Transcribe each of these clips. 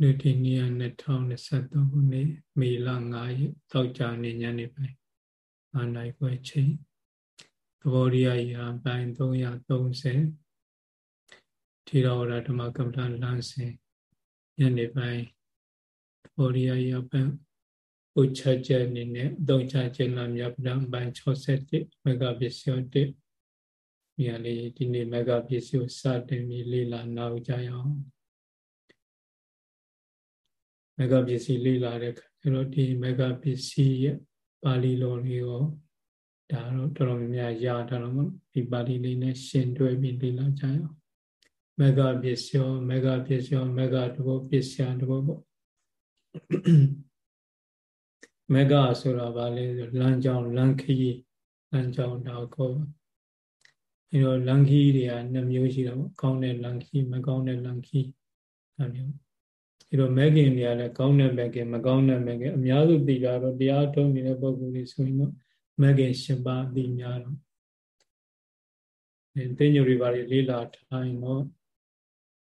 လူဒီနေ့2023ခုနှစ်မေလ9ရက်တောက်ကြနေညနေပိုင်းအာနိုင်ခွဲချိန်သဘောရိယရာပိုင်း330ထေရဝါဒဓမ္မကမ္ဘာလမ်းစဉ်ညနေပိုင်းသဘောရိယရာပိုင်းဥချချက်အနေနဲ့အသုံးချခြင်းလာမြတ်ဗြဟ္မပိုင်း61မဂ္ဂပစ္စယော1မြန်လေးဒီနေ့မဂ္ဂပစ္စယောစတင်ပြီးလေ့လာနောက်ကြရအောင် မဂ္ဂပစ္စည်းလေ့လာတဲ့အခါကျတော့ဒီမဂ္ဂပစ္စည်းရဲ့ပါဠိတော်လေးရောဒါတော့တော်တော်များများရတာတော့မဟုတ်ဒီပါဠိလေးနဲ့ရှင်းတွဲပြီးလေ့လာကြရအောင်မဂ္ဂပစ္စယောမဂ္ဂပစ္စယောမဂ္ဂတဘောပစ္စယတဘောပေါ့မဂ္ဂဆိုတာဗာလဲဆိုလမ်းကြောင်းလမ်းခီးလမ်းကြောင်းတော့ခေါ်အဲတော့လမ်းခီးတွေကနှမျိုးရှိတာပေါ့ကောင်းတဲ့လမ်းခီးမကောင်းတဲ့လမ်းခီးအဲမျိုး ဒီတော့မဲခင်တွေကလည်းကောင်းတဲ့မဲခင်မကောင်းတဲ့မဲခင်အများစုသိတာတော့တရားထုံးနေတဲ့ပုဂ္ဂိုလ်တွေဆိုရင်တော့မဲခင်၈ပါးသိများတော့အဲသိညိုတွေပါလေးလေးလာထိုင်တော့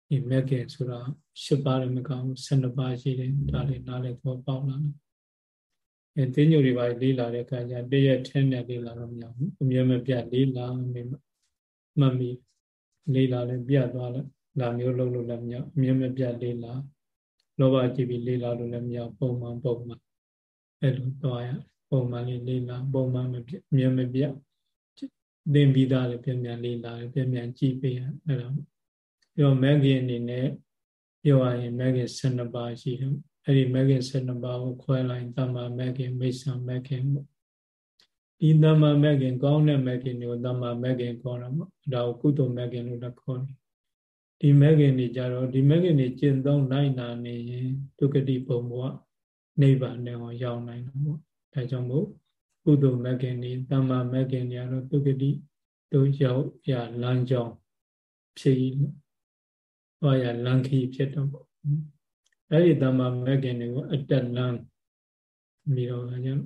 ဒီမဲခင်ဆိုတာ၈ပါးလည်းမကောင်းဘူး၁၂ပါးရှိတယ်ဒါလေးနားလည်းတော့ပေါက်လာတယ်အဲသိညိုတွေပါလေးလာတဲ့အခါကျတည့်ရက်ထဲနဲ့လေးလာတော့မရဘူးအမြဲမပြတ်လေးလာနေမှတ်မိလေးလာလည်းပြတ်သွားတယ်လာမျိုးလုံးလို့လည်းမရအမြဲမပြတ်လေးလာ လောဘကြည့်ပြီးလေးလာလို့လည်းမရပုံမှန်ပုံမှန်အဲ့လိုသွားရပုံမှန်လေးလေးလာပုံမှန်မပြမြင်မပြသင်ပြီးသားလည်းပြန်ပြန်လေးလာလည်းပြန်ပြန်ကြည့်ပေးရအဲ့ဒါပြီးတော့မဂ္ဂင်အနေနဲ့ပြောရရင်မဂ္ဂင်12ပါးရှိတယ်အဲ့ဒီမဂ္ဂင်12ပါးကိုခွဲလိုက်တမ္မာမဂ္ဂင်မိစ္ဆာမဂ္ဂင်ပေါ့ဒီတမ္မာမဂ္ဂင်ကောင်းတဲ့မဂ္ဂင်ကိုတမ္မာမဂ္ဂင်ခေါ်တာပေါ့ဒါကိုကုသိုလ်မဂ္ဂင်လို့လည်းခေါ်တယ် ဒီမဂ္ဂင်တွေကြတော့ဒီမဂ္ဂင်တွေကျင့်သုံးနိုင်တာနေရင်ဒုက္ခတိဘုံဘဝနိဗ္ဗာန်နဲ့အောင်ရောက်နိုင်တယ်ပေါ့ဒါကြောင့်မို့ကုသိုလ်မဂ္ဂင်တွေတမ္မာမဂ္ဂင်တွေကတော့ဒုက္ခတိတို့ရောက်ရလမ်းကြောင်းဖြစ်ဟောရလမ်းခီးဖြစ်တော့ပေါ့အဲ့ဒီတမ္မာမဂ္ဂင်တွေကိုအတက်လမ်းပြီးတော့ကကြောင့်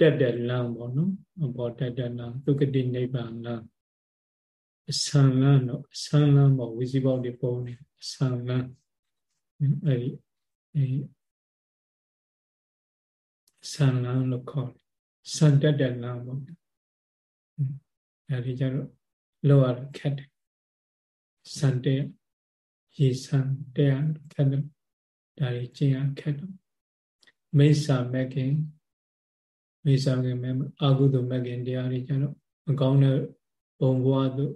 တက်တဲ့လမ်းပေါ့နော်ဘောတက်တဲ့လမ်းဒုက္ခတိနိဗ္ဗာန်လမ်း အဆံလန်းတော့အဆံလန်းပေါ့ဝီစီပေါက်တွေပုံနေအဆံလန်းအဲ့ဒီအဲဆံလန်းလို့ခေါ်တယ်ဆံတက်တဲ့လမ်းပေါ့အဲ့ဒီကျတော့လောရခက်တယ်ဆံတဲ့ရေဆံတဲ့ခက်တယ်ဒါတွေကျင့်ရခက်တော့မိစ္ဆာမက်ကင်မိစ္ဆာမက်ကင်အာဟုတုမက်ကင်တရားတွေကျတော့မကောင်းတဲ့ဘုံဘဝတို့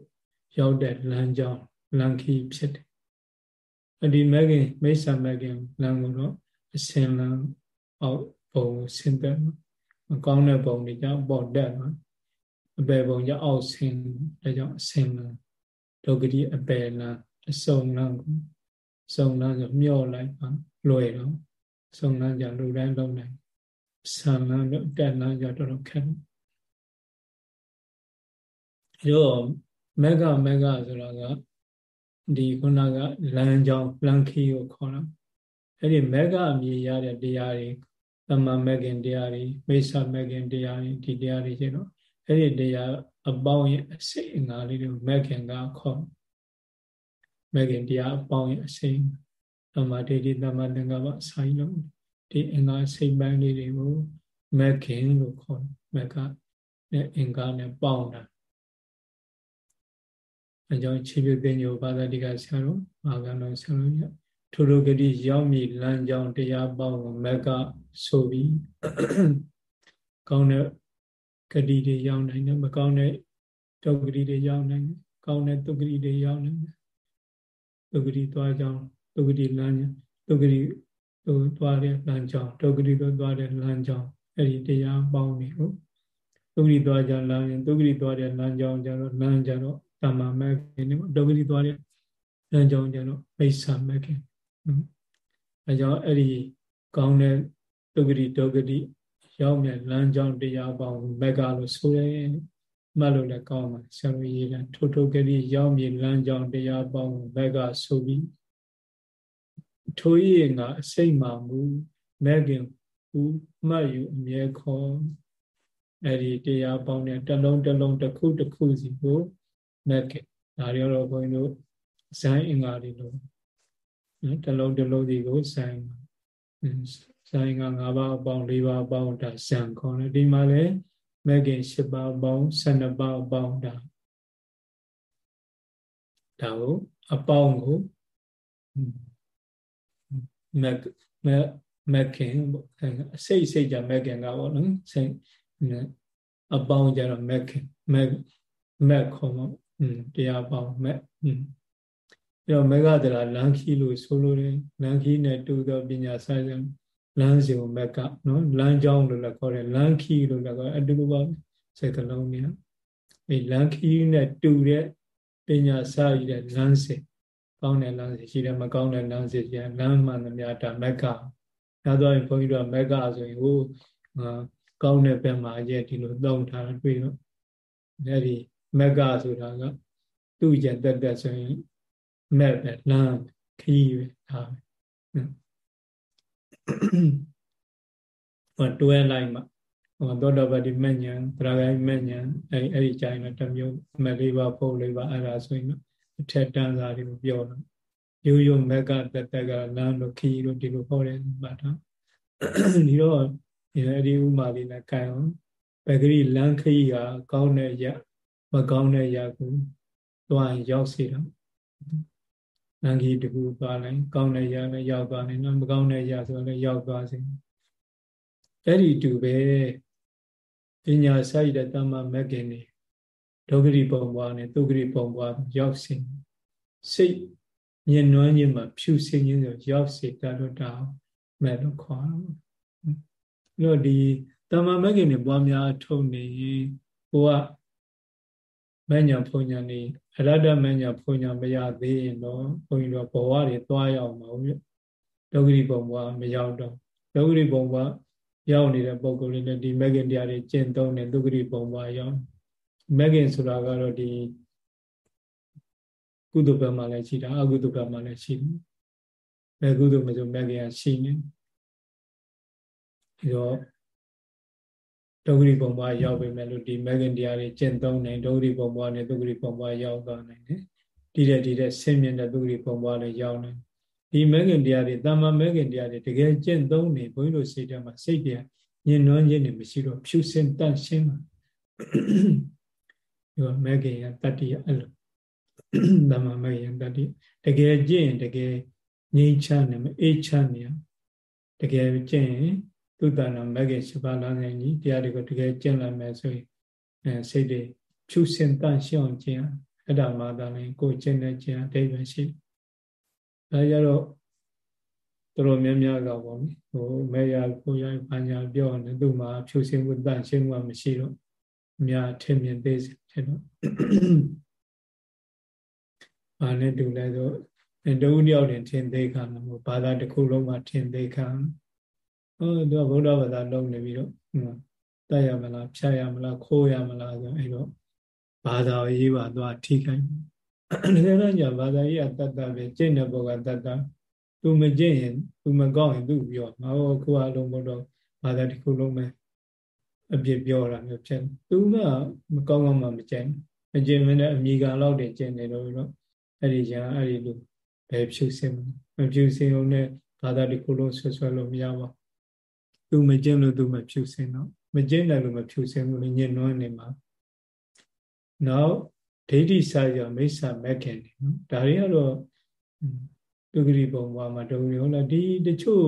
ရောက်တဲ့လမ်းကြောင်းလမ်းခီးဖြစ်တယ်အဒီမဂ္ဂင်မိစ္ဆာမဂ္ဂင်လမ်းကိုတော့အစင်လမ်းအောက်ဘုံဆင်းသက်မကောင်းတဲ့ဘုံတွေကြောင့်ပေါ်တက်မှာအပေဘုံကြောင့်အောက်ဆင်းဒါကြောင့်အစင်လမ်းဒုက္ခတိအပေလမ်းအစုံလမ်းကိုစုံလမ်းဆိုမျောလိုက်ပါလွယ်တော့စုံလမ်းကြလူတိုင်းလုံးနိုင်ဆံလမ်းတော့တက်လမ်းကြတော်တော်ခက်တယ်ရော မက္ကမက္ကဆိုတာကဒီခုနကလမ်းကြောင်းလမ်းခီးကိုခေါ်တာအဲ့ဒီမက္ကအမြင်ရတဲ့တရားတွေသမမက္ကင်တရားတွေမိစ္ဆာမက္ကင်တရားတွေဒီတရားတွေကျတော့အဲ့ဒီတရားအပေါင်းရဲ့အစိတ်အငါလေးတွေမက္ကင်ကခေါ်မက္ကင်တရားအပေါင်းရဲ့အစိတ်သမ္မာဒိဋ္ဌိသမ္မာသင်္ကပ္ပဆိုင်လို့ဒီအင်္ဂါစိတ်ပိုင်းလေးတွေကိုမက္ကင်လို့ခေါ်မက္ကနဲ့အင်္ဂါနဲ့ပေါင်းတာ အကြောင်းခြေပြုသိညိုဘာသာတိကဆရာတော်မာကံတော်ဆရာတော်ရထိုလိုဂတိရောက်မြည်လမ်းကြောင်းတရားပေါင်းကိုမက်ကဆိုပြီးကောင်းတဲ့ဂတိတွေရောက်နိုင်တယ်မကောင်းတဲ့ဒုက္ခတိတွေရောက်နိုင်တယ်ကောင်းတဲ့ဒုက္ခတိတွေရောက်နိုင်တယ်ဒုက္ခတိသွားကြောင်းဒုက္ခတိလမ်းဒုက္ခတိတို့သွားတဲ့လမ်းကြောင်းဒုက္ခတိတို့သွားတဲ့လမ်းကြောင်းအဲ့ဒီတရားပေါင်းနေဟုတ်ဒုက္ခတိသွားကြလမ်းရင်ဒုက္ခတိသွားတဲ့လမ်းကြောင်းကြတော့လမ်းကြတော့ တမ္မာမဂ်ခင်ဒီဒုက္ခတိသွားတဲ့လမ်းကြောင်းကျတော့မိစ္ဆာမဂ်ခင်အဲကြောင့်အဲ့ဒီကောင်းတဲ့ဒုက္ခတိဒုက္ခတိရောက်မြလမ်းကြောင်းတရားပေါင်းမဂ္ဂလို့ဆိုရဲမှတ်လို့လည်းကောင်းပါဆရာတော်ရေးတယ်ထိုထိုကတိရောက်မြလမ်းကြောင်းတရားပေါင်းမဂ္ဂဆိုပြီးထိုဤငါအစိမ့်မှမူမဂ္ဂင်ဦးမှတ်ယူအမြဲခေါ်အဲ့ဒီတရားပေါင်းတဲ့တလုံးတလုံးတစ်ခုတစ်ခုစီကို မက်ကဒါတွေတော့ဘုန်းကြီးတို့ဇိုင်းအင်္ဂါတွေလို့နော်တလုံးတလုံးဒီကိုဆိုင်ဆိုင်က၅ပါးအပေါင်း၄ပါးအပေါင်းဒါဇံခေါ်တယ်ဒီမှာလည်းမဂ္ဂင်၈ပါးအပေါင်း၁၂ပါးအပေါင်းဒါဒါကိုအပေါင်းကိုမက်မက်မက်ခင်အစိတ်စိတ်ကြမက်ခင်ကပေါ့နော်စိတ်အပေါင်းကြတော့မက်ခင်မက်မက်ခေါ်မှာ တရားပေါင်းမက်ပြီးတော့မေဃတရာလန်ခီလို့ဆိုလိုတယ်လန်ခီနဲ့တူသောပညာဆိုင်ဆိုင်လမ်းစဉ်မက်ကနော်လမ်းကြောင်းလို့လည်းခေါ်တယ်လမ်းခီလို့လည်းခေါ်တယ်အတူတူပါစက်ကလုံးမြတ်အဲလမ်းခီနဲ့တူတဲ့ပညာစာရည်တဲ့လမ်းစဉ်ကောင်းတဲ့လမ်းစဉ်ရှိတယ်မကောင်းတဲ့လမ်းစဉ်ရှိတယ်လမ်းမှန်သမျှဒါမက်ကဒါတော့ဘုန်းကြီးတို့ကမက်ကဆိုရင်ဟိုကောင်းတဲ့ဘက်မှာရဲ့ဒီလိုသုံးထားတာတွေ့တော့အဲဒီ မက်ကဆိုတာကသူ့ကျက်တက်တက်ဆိုရင်မက်ပဲလမ်းခီးပဲဒါပဲဟောတွဲလိုက်မှဟောသောတာပတိမဉ္ဇဉ်သရဂိုင်းမဉ္ဇဉ်အဲအဲ့ဒီကြိုင်တော့တစ်မျိုးမလေးပါဖို့လေးပါအဲ့ဒါဆိုရင်အထက်တန်းစားတွေကိုပြောတော့ရိုးရိုးမက်ကတက်တက်ကလမ်းတို့ခီးတို့ဒီလိုဟောတယ်မှတ်ထားဒီတော့အဲ့ဒီဥမာလေးနဲ့ကြိုင်အောင်ပဂရိလမ်းခီးကကောင်းတဲ့ရ မကောင်းတဲ့ရကိုတွားရောက်စေတာလမ်းကြီးတခုသွားလိုက်ကောင်းတဲ့ရလည်းရောက်သွားတယ်နော်မကောင်းတဲ့ရဆိုလည်းရောက်သွားစေအဲ့ဒီတူပဲပညာဆိုင်တဲ့တမ္မာမဂ္ဂင်နေဒုက္ခရိပုံပွားနဲ့ဒုက္ခရိပုံပွားရောက်စေစိတ်ညင်နွမ်းခြင်းမှာဖြူစင်ခြင်းဆိုရောက်စေတတ်တော့တာမဲ့လို့ခေါ်တော့ဒီတမ္မာမဂ္ဂင်နေပွားများထုတ်နေရင်ကိုက မညာဖုန်ညာနေအရတ္တမညာဖုန်ညာမရသေးရင်တော့ဘုန်းကြီးတို့ဘဝတွေသွားရောက်မှာဟုတ်ဒုက္ခရိပုံဘဝမရောက်တော့ဒုက္ခရိပုံဘဝရောက်နေတဲ့ပုံကိုယ်လေးနဲ့ဒီမဂ္ဂင်တရားတွေကျင့်သုံးတဲ့ဒုက္ခရိပုံဘဝရောက်မဂ္ဂင်ဆိုတာကတော့ဒီကုသဘက်မှာလည်းရှိတာအကုသဘက်မှာလည်းရှိတယ်ဘယ်ကုသမဆိုမဂ္ဂင်ကရှိနေပြီးတော့ ဒုက္ခရိပုံပွားရောက်ပြီမဲ့လို့ဒီမဂ္ဂင်တရားတွေကျင့်သုံးနိုင်ဒုက္ခရိပုံပွားနဲ့ဒုက္ခရိပုံပွားရောက်သွားနိုင်တယ်ဒီတဲ့ဒီတဲ့ဆင်းမြင်တဲ့ဒုက္ခရိပုံပွားလည်းရောက်နိုင်ဒီမဂ္ဂင်တရားတွေတမ္မာမဂ္ဂင်တရားတွေတကယ်ကျင့်သုံးနေဘုန်းကြီးတို့စိတ်ထဲမှာစိတ်တရားညင်နွမ်းခြင်းတွေမရှိတော့ဖြူစင်တန့်ရှင်းမှာဒီမဂ္ဂင်ရတတ္တိယအဲ့လိုတမ္မာမဂ္ဂင်တတ္တိတကယ်ကျင့်တကယ်ငြိမ်းချမ်းနေမအေးချမ်းနေတကယ်ကျင့်ရင် သုတနာမဂ္ဂင်၈ပါးလမ်းစဉ်ကြီးတရားတွေကိုတကယ်ကျင့်လိုက်မယ်ဆိုရင်အဲစိတ်တွေဖြူစင်တန့်ရှင်းအောင်ကျင့်အဲ့ဒါမှသာလေကိုကျင့်တဲ့ကျင့်အတိတ်ပဲရှိဒါကြတော့တော်တော်များများကပေါ့နိဟိုမေရကိုရပညာပြောနေသူ့မှာဖြူစင်မှုတန့်ရှင်းမှုမရှိတော့အများထင်မြင်သေးစေဖြစ်တော့ဘာနဲ့တူလဲဆိုတဝုတယောက်တင်ထင်သေးခံလို့ဘာသာတစ်ခုလုံးမှာထင်သေးခံဟော သူကဗုဒ္ဓဘာသာလုံးနေပြီးတော့တတ်ရမလားဖြတ်ရမလားခိုးရမလားဆိုအဲ့တော့ဘာသာရေးပါသွားထိခိုက်တကယ်တော့ညာဘာသာရေးကတတ်တာပဲကျင့်တဲ့ဘောကတတ်တာသူမကျင့်ရင်သူမကောင်းရင်သူပြောငါတို့ခုအလုံးဘုဒ္ဓဘာသာတစ်ခုလုံးပဲအပြစ်ပြောတာမျိုးဖြစ်သူကမကောင်းမှမကျင့်မကျင့်မနဲ့အမိကန်လောက်တည်းကျင့်နေတော့တော့အဲ့ဒီညာအဲ့ဒီလိုဘယ်ဖြူစင်မဖြူစင်အောင်နဲ့ဘာသာတစ်ခုလုံးဆွဆွဲလို့မရပါဘူး သူမကျင့်လို့သူမဖြူစင်တော့မကျင့်တယ်လို့မဖြူစင်ဘူးလေညင်နွမ်းနေမှာနောက်ဒိဋ္ဌိစာရမိစ္ဆာမက်ခင်နေနော်ဒါတွေကတော့ဒုက္ခရိပုံဘဝမှာဒုက္ခရိဟုတ်လားဒီတချို့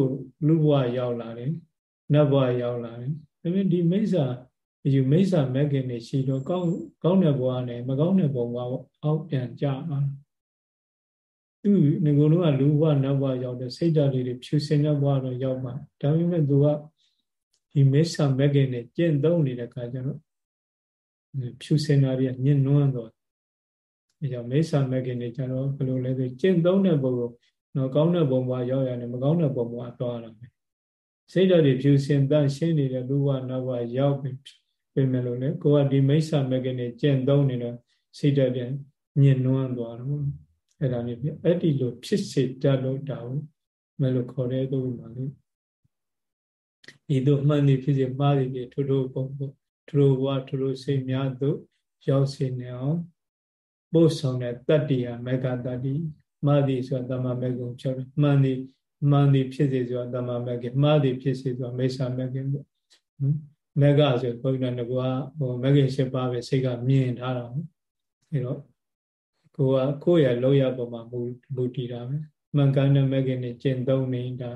လူဘဝရောက်လာတယ်နတ်ဘဝရောက်လာတယ်ဒါပေမဲ့ဒီမိစ္ဆာဒီမိစ္ဆာမက်ခင်နေရှိတော့ကောင်းကောင်းတဲ့ဘဝနဲ့မကောင်းတဲ့ဘဝအောက်ပြန်ကြမှာသူငကိုယ်လုံးကလူဘဝနတ်ဘဝရောက်တဲ့စိတ်ဓာတ်လေးတွေဖြူစင်တဲ့ဘဝတော့ရောက်မှာဒါပေမဲ့သူက ဒီမေဆာမက်ကင်နဲ့ကျင့်သုံးနေတဲ့ခါကျတော့ဖြူစင်တာတွေညှဉ်းနှွမ်းတော့အဲကြောင့်မေဆာမက်ကင်နဲ့ကျတော့ဘယ်လိုလဲဆိုကျင့်သုံးတဲ့ပုံကိုတော့ကောင်းတဲ့ပုံပွားရောက်ရတယ်မကောင်းတဲ့ပုံပွားသွားတာပဲစိတ်ဓာတ်တွေဖြူစင်တန့်ရှင်းနေတဲ့လူဝနောက်ဝရောက်ပြီပြင်မယ်လို့လေကိုကဒီမိစ္ဆာမက်ကင်နဲ့ကျင့်သုံးနေတော့စိတ်ဓာတ်ပြန်ညှဉ်းနှွမ်းသွားတော့အဲ့ဒါမျိုးပြအဲ့ဒီလိုဖြစ်စေတတ်လို့တောင်းမလို့ခေါ်တဲ့သူ့မှာလေ ဤသို့မှန်သည်ဖြစ်စေမှားသည်ဖြစ်ထို့ထို့ပုံပုံထို့ဘဝထို့ထို့စိတ်များသို့ရောက်စေနေအောင်ပို့ဆောင်တဲ့တတ္တိယမေဃတတ္တိမှားသည်ဆိုတာတမ္မာမဲ့ကိုဖြောက်တယ်မှန်သည်မှန်သည်ဖြစ်စေဆိုတာတမ္မာမဲ့ကမှားသည်ဖြစ်စေဆိုတာမိစ္ဆာမဲ့ကပေါ့မက်ကဆိုဘုရားကဟိုမက်ကင်၈ပါးပဲစိတ်ကမြင်ထားတာပေါ့အဲတော့ကိုကကိုယ့်ရဲ့လောက်ရပုံမှာမူမူတည်တာပဲမှန်ကန်တဲ့မက်ကင်နဲ့ကျင့်သုံးနေတာ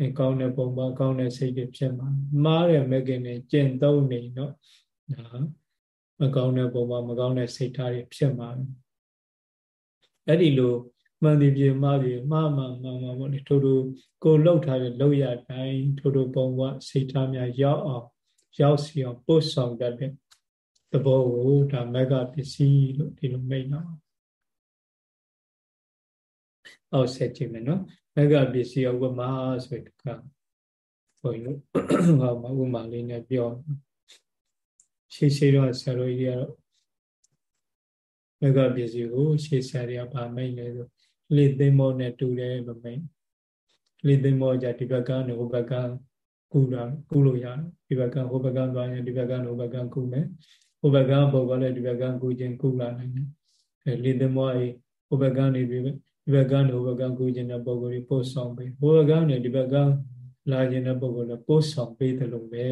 အဲကောင်းတဲ့ပုံပါကောင်းတဲ့စိတ်တွေဖြစ်မှာမှားတဲ့မက်ကင်နဲ့ကျင့်သုံးနေတော့ဒါမကောင်းတဲ့ပုံပါမကောင်းတဲ့စိတ်ထားတွေဖြစ်မှာအဲ့ဒီလိုမှန်ဒီပြေမှားပြေမှားမှန်မှန်မှန်ပေါ့လေထို့ထို့ကိုလှုပ်ထားတဲ့လောက်ရတိုင်းထို့ထို့ပုံကစိတ်ထားများရောက်အောင်ရောက်စီအောင်ပို့ဆောင်တတ်တဲ့သဘောကိုဒါမက်ကပစ္စည်းလို့ဒီလိုမိတ်တော့အောက်ဆက်ကြည့်မယ်နော် မက်ကပစ္စည်းဥပမာဆိုတဲ့ကဘုန်းကြီးတို့ဟောမှာဥပမာလေးနဲ့ပြောရှေးရှေးတော့ဆရာတော်ကြီးကတော့မက်ကပစ္စည်းကိုရှေးဆရာတွေကဗာမိတ်လဲဆိုလေသိမ္မောနဲ့တူတယ်မမိတ်လေသိမ္မောကြဒီဘက်ကနေဟိုဘက်ကကူတာကူလို့ရတယ်ဒီဘက်ကဟိုဘက်ကသွားရင်ဒီဘက်ကဟိုဘက်ကကူမယ်ဟိုဘက်ကပုံကလည်းဒီဘက်ကကူခြင်းကူလာနိုင်တယ်အဲလေသိမ္မောအေးဟိုဘက်ကနေ ဒီဘက်ကနေဟိုဘက်ကကူခြင်းတဲ့ပုံကိုပို့ဆောင်ပေးဟိုဘက်ကနေဒီဘက်ကလာခြင်းတဲ့ပုံကိုလည်းပို့ဆောင်ပေးတယ်လို့ပဲ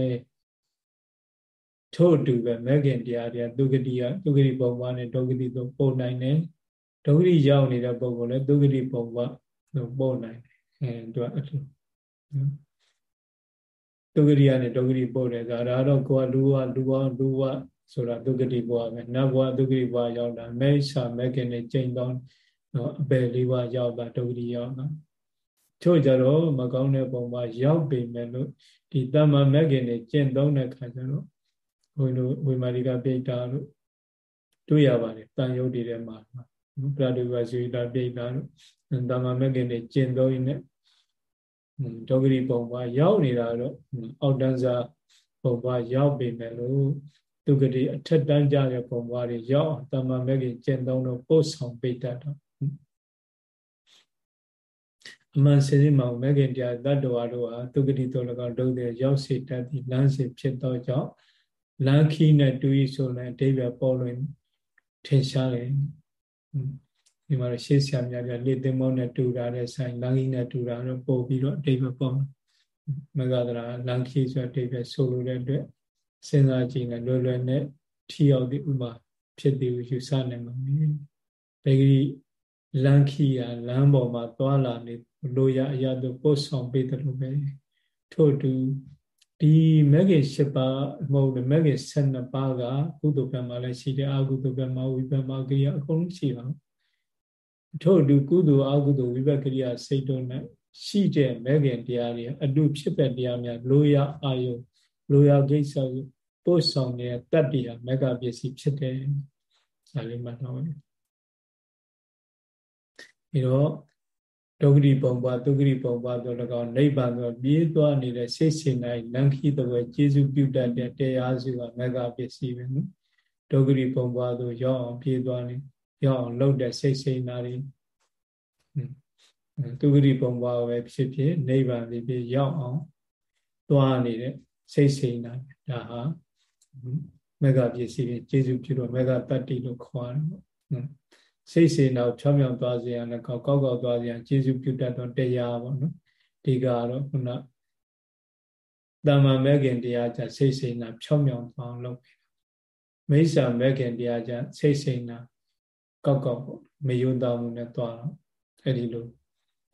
ထို့အတူပဲမဂ္ဂင်တရားတွေကဒုက္ခတိယဒုက္ခတိပုံပွားနဲ့ဒုက္ခတိသို့ပို့နိုင်တယ်ဒုက္ခတိရောက်နေတဲ့ပုံကိုလည်းဒုက္ခတိပုံပွားလို့ပို့နိုင်တယ်အဲသူကအဲ့လိုဒုက္ခတိယနဲ့ဒုက္ခတိပို့တယ်ဆိုတာဒါတော့ကိုကလူဝလူဝလူဝဆိုတာဒုက္ခတိဘဝပဲနတ်ဘဝဒုက္ခတိဘဝရောက်တာမိစ္ဆာမဂ္ဂင်နဲ့ကျင့်တော့ အပယ်လေးဘဝရောက်တာဒုက္ခတိရောက်တာချို့ကြတော့မကောင်းတဲ့ပုံမှာရောက်ပေမဲ့လို့ဒီတမ္မာမဂ္ဂင်နဲ့ကျင့်သုံးတဲ့ခါကျတော့ဘုန်းကြီးတို့ဝိမာရိကပိဋ္ဌာလို့တွေ့ရပါတယ်တန်ယုတ်တွေထဲမှာပြတုဝဇိတာပိဋ္ဌာလို့တမ္မာမဂ္ဂင်နဲ့ကျင့်သုံးရင်းနဲ့ဒုက္ခရိပုံပါရောက်နေတာတော့အောက်တန်းစားပုံပါရောက်ပေမဲ့လို့ဒုက္ခရိအထက်တန်းကြတဲ့ပုံပါတွေရောက်တမ္မာမဂ္ဂင်ကျင့်သုံးလို့ပို့ဆောင်ပိဋ္ဌာတော့ အမှန်စင်မှာမဂ္ဂင်တရားတတ္တဝါတို့ဟာဒုက္ခရိတော်၎င်းဒုက္ခရောက်စေတတ်သည့်လမ်းစဉ်ဖြစ်သောကြောင့်လမ်းခီးနဲ့တူဤဆိုလည်းအတိပ္ပယ်ပေါ်လွင်ထင်ရှားတယ်ဒီမှာရှေးဆရာများပြလေသင်္ဘောနဲ့တူတာတဲ့ဆိုင်လမ်းခီးနဲ့တူတာတော့ပို့ပြီးတော့အတိပ္ပယ်ပေါ်မဂ္ဂဒရာလမ်းခီးဆိုအတိပ္ပယ်ဆိုလိုတဲ့အတွက်စဉ်းစားကြည့်ရင်လွယ်လွယ်နဲ့ထီရောက်တဲ့ဥမာဖြစ်သည်ကိုယူဆနိုင်မှာမင်းဘေဂရီလမ်းခီးရလမ်းပေါ်မှာသွားလာနေ လိုရအရာတို့ပို့ဆောင်ပေးတယ်လို့ပဲထို့တူဒီမဂ္ဂင်၈ပါးမဟုတ်ဘူးမဂ္ဂင်၁၂ပါးကကုသိုလ်ဘက်မှာလည်းရှိတယ်အကုသိုလ်ဘက်မှာဝိပဿနာကိရိယာအကုန်လုံးရှိပါထို့အတူကုသိုလ်အကုသိုလ်ဝိပဿနာကိရိယာစိတ်တို့နဲ့ရှိတဲ့မဂ္ဂင်တရားတွေအတုဖြစ်တဲ့တရားများလိုရအာယုလိုရကိစ္စပို့ဆောင်တဲ့တတ္တိဟာမဂ္ဂပစ္စည်းဖြစ်တယ်ဒါလေးမှတ်တော့ပြီးတော့ ဒုက္ခရိပုံပွားဒုက္ခရိပုံပွားဆို၎င်းနိဗ္ဗာန်ဆိုပြေးသွားနေတဲ့စိတ်စင်တိုင်းလံခိတဝဲကျေစုပြုတတ်တဲ့တရားစုကမဂ္ဂပစ္စည်းပဲနော်ဒုက္ခရိပုံပွားဆိုရောက်အောင်ပြေးသွားနေရောက်အောင်လုပ်တဲ့စိတ်စိန်နာတွေဒုက္ခရိပုံပွားပဲဖြစ်ဖြစ်နိဗ္ဗာန်ဖြစ်ဖြစ်ရောက်အောင်သွားနေတဲ့စိတ်စိန်နာဒါဟာမဂ္ဂပစ္စည်းကျေစုပြုတော့မဂ္ဂတတ္တိလို့ခေါ်တယ်ပေါ့ စိတ်စေနာကိုဖြောင်းဖြောင်းသွားစေရန်လည်းကောက်ကောက်ကောက်သွားစေရန်ကျေစုပြုတတ်သောတရားပေါ့နော်ဒီကတော့ခုနတမ္မာမဲခင်တရားကြစိတ်စေနာဖြောင်းဖြောင်းသွားအောင်လုပ်ပေးမိစ္ဆာမဲခင်တရားကြစိတ်စေနာကောက်ကောက်ပေါ့မယုံတော်မှုနဲ့သွားတော့အဲ့ဒီလို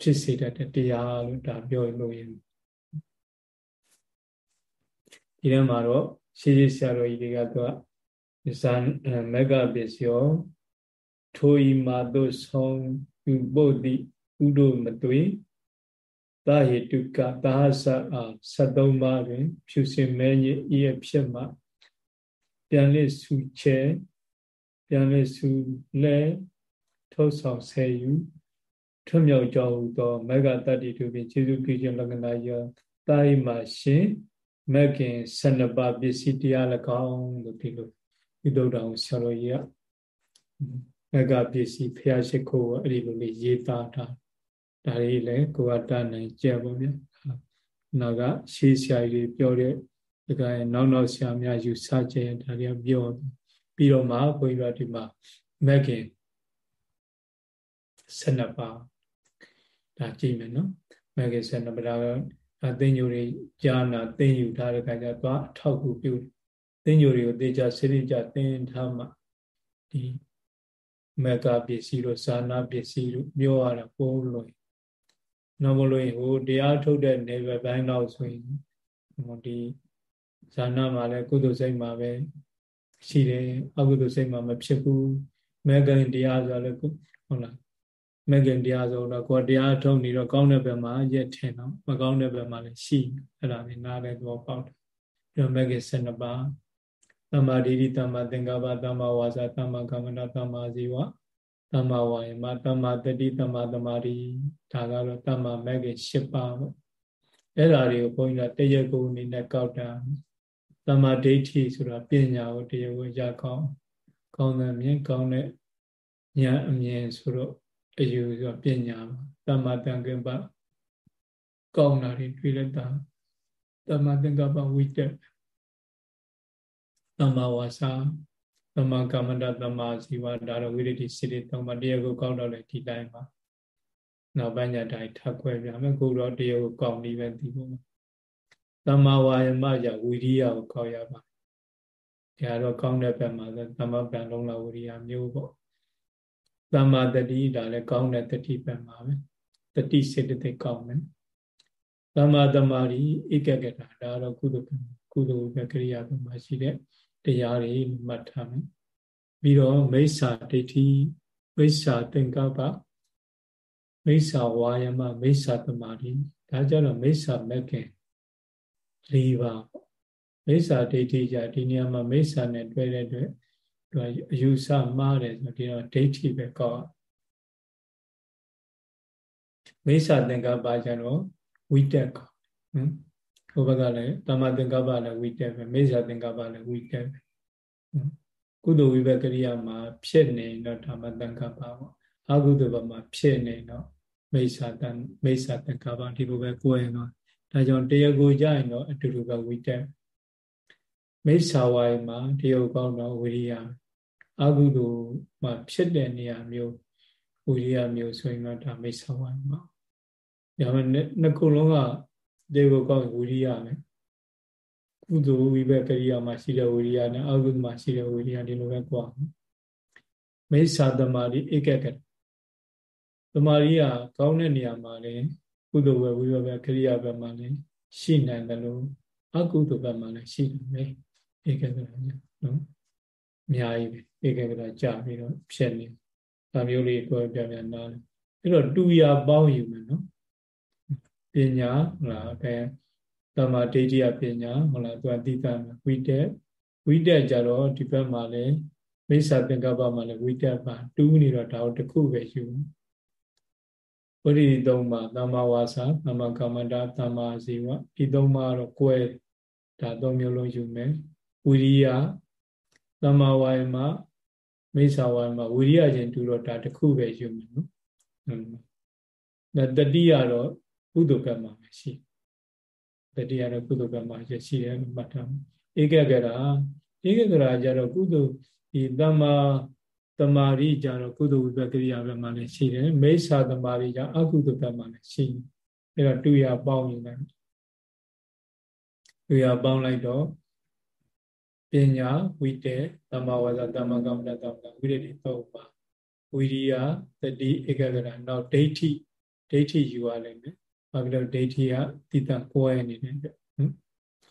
ဖြစ်စေတတ်တဲ့တရားလို့ဒါပြောလို့ရင်ဒီထဲမှာတော့ရှေးရှေးဆရာတော်ကြီးတွေကသူကဇာမဂ္ဂပစ္စယော ထိုဤမှာသို့ဆုံးယူဖို့သည်ဥဒုမသွေသာဟေတုကသာဟဆအာ73ပါးတွင် ဖြူစင်မဲကြီးဤအဖြစ်မှပြန်လည်ဆူချဲပြန်လည်ဆူလဲထုတ်ဆောင်ဆဲယူထွမြောက်ကြောဟုသောမဂ္ဂတတ္တိတုဖြင့်ခြေစုပြုခြင်းလက္ခဏာယောတာယိမရှင်မဂ္ဂင်12ပါးပစ္စည်းတရား၎င်းလို့ဒီလိုဥဒ္ဒတော်ဆရာတော်ကြီးက မကပစ္စည်းဖျားရှိခိုးအဲ့ဒီလိုလေးရေးသားတာဒါလေးလည်းကိုယ်ကတတ်နိုင်ကြပါဗျာနောက်ကရှေးဆရာကြီးပြောတဲ့ဒီကဲနောက်နောက်ဆရာများယူဆခြင်းဒါတွေကပြောပြီးတော့မှဘုန်းကြီးတို့ဒီမှာမက်ကင်12ပါးဒါကြည့်မယ်နော်မဂ္ဂင်12ပါးဒါသိညိုတွေကြာနာသိယူထားတဲ့ခါကျတော့အထောက်ကူပြုသိညိုတွေကိုသေချာစိရိကြသင်ထားမှဒီ မဂ္ဂပစ္စည်းတို့ဇာနာပစ္စည်းတို့ပြောရတာပိုးလို့နော်မလို့ဟိုတရားထုတ်တဲ့နေဘက်ပိုင်းတော့ဆိုရင်ဟိုဒီဇာနာမှာလည်းကုသိုလ်စိတ်မှာပဲရှိတယ်အကုသိုလ်စိတ်မှာမဖြစ်ဘူးမဂ္ဂင်တရားဆိုလည်းဟုတ်လားမဂ္ဂင်တရားဆိုတော့ကိုယ်တရားထုတ်နေတော့ကောင်းတဲ့ဘက်မှာရက်ထင်တော့မကောင်းတဲ့ဘက်မှာလည်းရှိအဲ့ဒါလေးနားလည်းသဘောပေါက်တယ်ပြီးတော့မဂ္ဂင်12ပါး သမ္မာဒိဋ္ဌိသမ္မာသင်္ကပ္ပသမ္မာဝါစာသမ္မာကမ္မန္တသမ္မာဇီဝသမ္မာဝါယမသမ္မာတတိသမ္မာသမာဓိဒါကတော့သမ္မာမဂ္ဂင်၈ပါးပေါ့အဲ့ဒါတွေကိုဘုန်းကြီးကတရကုအနေနဲ့ကောက်တာသမ္မာဒိဋ္ဌိဆိုတာပညာကိုတရားကိုရကောင်းကောင်းတဲ့မြင်ကောင်းတဲ့ဉာဏ်အမြင်ဆိုတော့အယူဆိုပညာပါသမ္မာတန်ကင်ပကောင်းတာတွေတွေ့လက်တာသမ္မာသင်္ကပ္ပဝိတက် သမ္မာဝါစာသမ္မာကမ္မန္တသမ္မာဇီဝဒါတော့ဝိရတိစိတ္တိသုံးပါတရားကိုကောင်းတော့လေဒီတိုင်းပါနောက်ပိုင်းညတိုင်းထပ်ခွဲပြမယ်ကိုတော့တရားကိုကောင်းပြီးပဲဒီပုံသမ္မာဝါယမကြဝိရိယကိုကောက်ရပါဒါတော့ကောင်းတဲ့ဘက်မှာသမ္မာပံလုံးလာဝိရိယမျိုးပေါ့သမ္မာတတိဒါလည်းကောင်းတဲ့တတိဘက်မှာပဲတတိစေတသိက်ကောင်းတယ်သမ္မာတမာရီဧကကတာဒါတော့ကုသကုသဘက်ကရိယာဘက်မှာရှိတဲ့ တရားတွေမှတ်ထားမယ်ပြီးတော့မိစ္ဆာဒိဋ္ဌိမိစ္ဆာသင်္ကပ္ပမိစ္ဆာဝါယမမိစ္ဆာတမာရီဒါကြတော့မိစ္ဆာမက္ခင်၄ပါးပေါ့မိစ္ဆာဒိဋ္ဌိကြဒီနေရာမှာမိစ္ဆာနဲ့တွဲတဲ့အတွက်သူကအယူဆမှားတယ်ဆိုဒီတော့ဒိဋ္ဌိပဲကောက်မိစ္ဆာသင်္ကပ္ပကျတော့ဝိတက်ကောနော် ဟိုဘက်ကလည်းတမ္မာသင်္ကပ္ပလည်းဝိတက်ပဲမိစ္ဆာသင်္ကပ္ပလည်းဝိတက်ပဲကုသိုလ်ဝိဘကရိယာမှာဖြစ်နေတော့ဓမ္မသင်္ကပ္ပပေါ့အကုသိုလ်ဘက်မှာဖြစ်နေတော့မိစ္ဆာတန်မိစ္ဆာသင်္ကပ္ပဒီလိုပဲကိုယ်ရင်တော့ဒါကြောင့်တရားကိုကြရင်တော့အတူတူပဲဝိတက်မိစ္ဆာဝိုင်းမှာတရားကောင်းတော့ဝိရိယအကုသိုလ်မှာဖြစ်တဲ့နေရာမျိုးဝိရိယမျိုးဆိုရင်တော့ဒါမိစ္ဆာဝိုင်းမှာဒါမှနှစ်ခုလုံးက တေကိုကောင်းဝီရိယပဲကုသိုလ်ဝိဘကရိယာမှာရှိတဲ့ဝီရိယနဲ့အကုသိုလ်မှာရှိတဲ့ဝီရိယဒီလိုပဲကြွားမိစ္ဆာတမာတိဧကကတမာတိကကောင်းတဲ့နေရာမှာလည်းကုသိုလ်ပဲဝိဘကကရိယာပဲမှာလည်းရှိနိုင်တယ်လို့အကုသိုလ်ပဲမှာလည်းရှိနိုင်တယ်ဧကကရနော်အများကြီးပဲဧကကရကြာပြီးတော့ဖြစ်နေဒါမျိုးလေးကိုယ်ပြန်ပြန်နားလေအဲ့တော့တူရာပေါင်းယူမယ်နော် ပညာဟုတ်လားအဲတမ္မာဒိဋ္ဌိယပညာဟုတ်လားသူအတိကဝိတက်ဝိတက်ကြတော့ဒီဘက်မှာလည်းမိစ္ဆာသင်္ကပ္ပမှာလည်းဝိတက်ပါတူးနေတော့ဒါတော့တစ်ခုပဲယူဝိရိသုံးပါသမ္မာဝါစာသမ္မာကမ္မန္တာသမ္မာဇီဝဒီသုံးပါတော့ကိုယ်ဒါသုံးမျိုးလုံးယူမယ်ဝိရိယသမ္မာဝါယမမိစ္ဆာဝါယမဝိရိယချင်းတူတော့ဒါတစ်ခုပဲယူမယ်နော်ဒါတတိယတော့ ကုသိုလ်ကမှာရှိတတိယတော့ကုသိုလ်ကမှာရှိတယ်လို့မှတ်ထားဧကဂရာဧကဂရာကြတော့ကုသိုလ်ဒီတမ္မာတမာရီကြတော့ကုသိုလ်ဝိပကရိယာဘက်မှာလည်းရှိတယ်မိစ္ဆာတမာရီကြအကုသိုလ်ဘက်မှာလည်းရှိတယ်အဲ့တော့တူရပေါင်းရင်လည်းတူရပေါင်းလိုက်တော့ပညာဝိတေတမ္မာဝါစာတမ္မာကမ္မတတမ္မာဝိရတိသုံးပါဝိရိယတတိဧကဂရနောက်ဒိဋ္ဌိဒိဋ္ဌိယူရလိမ့်မယ် ဘာဖြစ်လို့ဒိဋ္ဌိကတိတကိုယ်ရနေတဲ့အတွက်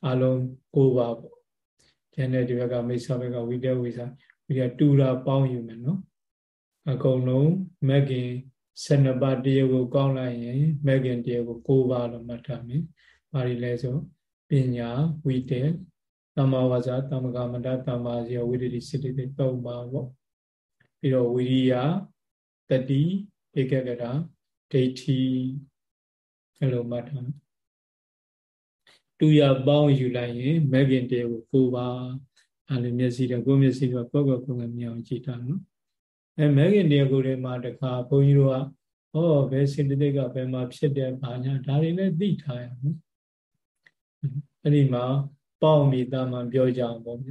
အလုံး၉ပါးပေါ့ကျန်တဲ့ဒီဘက်ကမိစ္ဆာဘက်ကဝိတဝိစာဝိရတူတာပေါင်းယူမယ်နော်အကုန်လုံးမက်ကင်12ပါးတရားကိုကောင်းလိုက်ရင်မက်ကင်တရားကို9ပါးလို့မှတ်ထားမယ်။ဘာတွေလဲဆိုပညာဝိတေသမ္မာဝါစာသမ္မာကမ္မန္တသမ္မာဇေဝိတ္တိစိတ္တိ၃ပါးပေါ့။ပြီးတော့ဝိရိယတတိဧကဂရဒိဋ္ဌိ အဲ့လိုမှတ်ထားတူရပေါင်းယူလိုက်ရင်မဂ်ခင်တရားကိုကိုပါအဲ့လိုမျက်စိတော့ကိုမျက်စိတော့ကောက်ကောက်ကိုယ်မြင်အောင်ကြည့်တာနော်အဲမဂ်ခင်တရားကိုတွေမှာတခါဘုန်းကြီးတို့ကဟောဘယ်စေတသိက်ကဘယ်မှာဖြစ်တယ်ဘာညာဒါတွေလည်းသိထားရနော်အဲ့ဒီမှာပေါင်းပြီးတာမှပြောကြအောင်ပေါ့ဗျ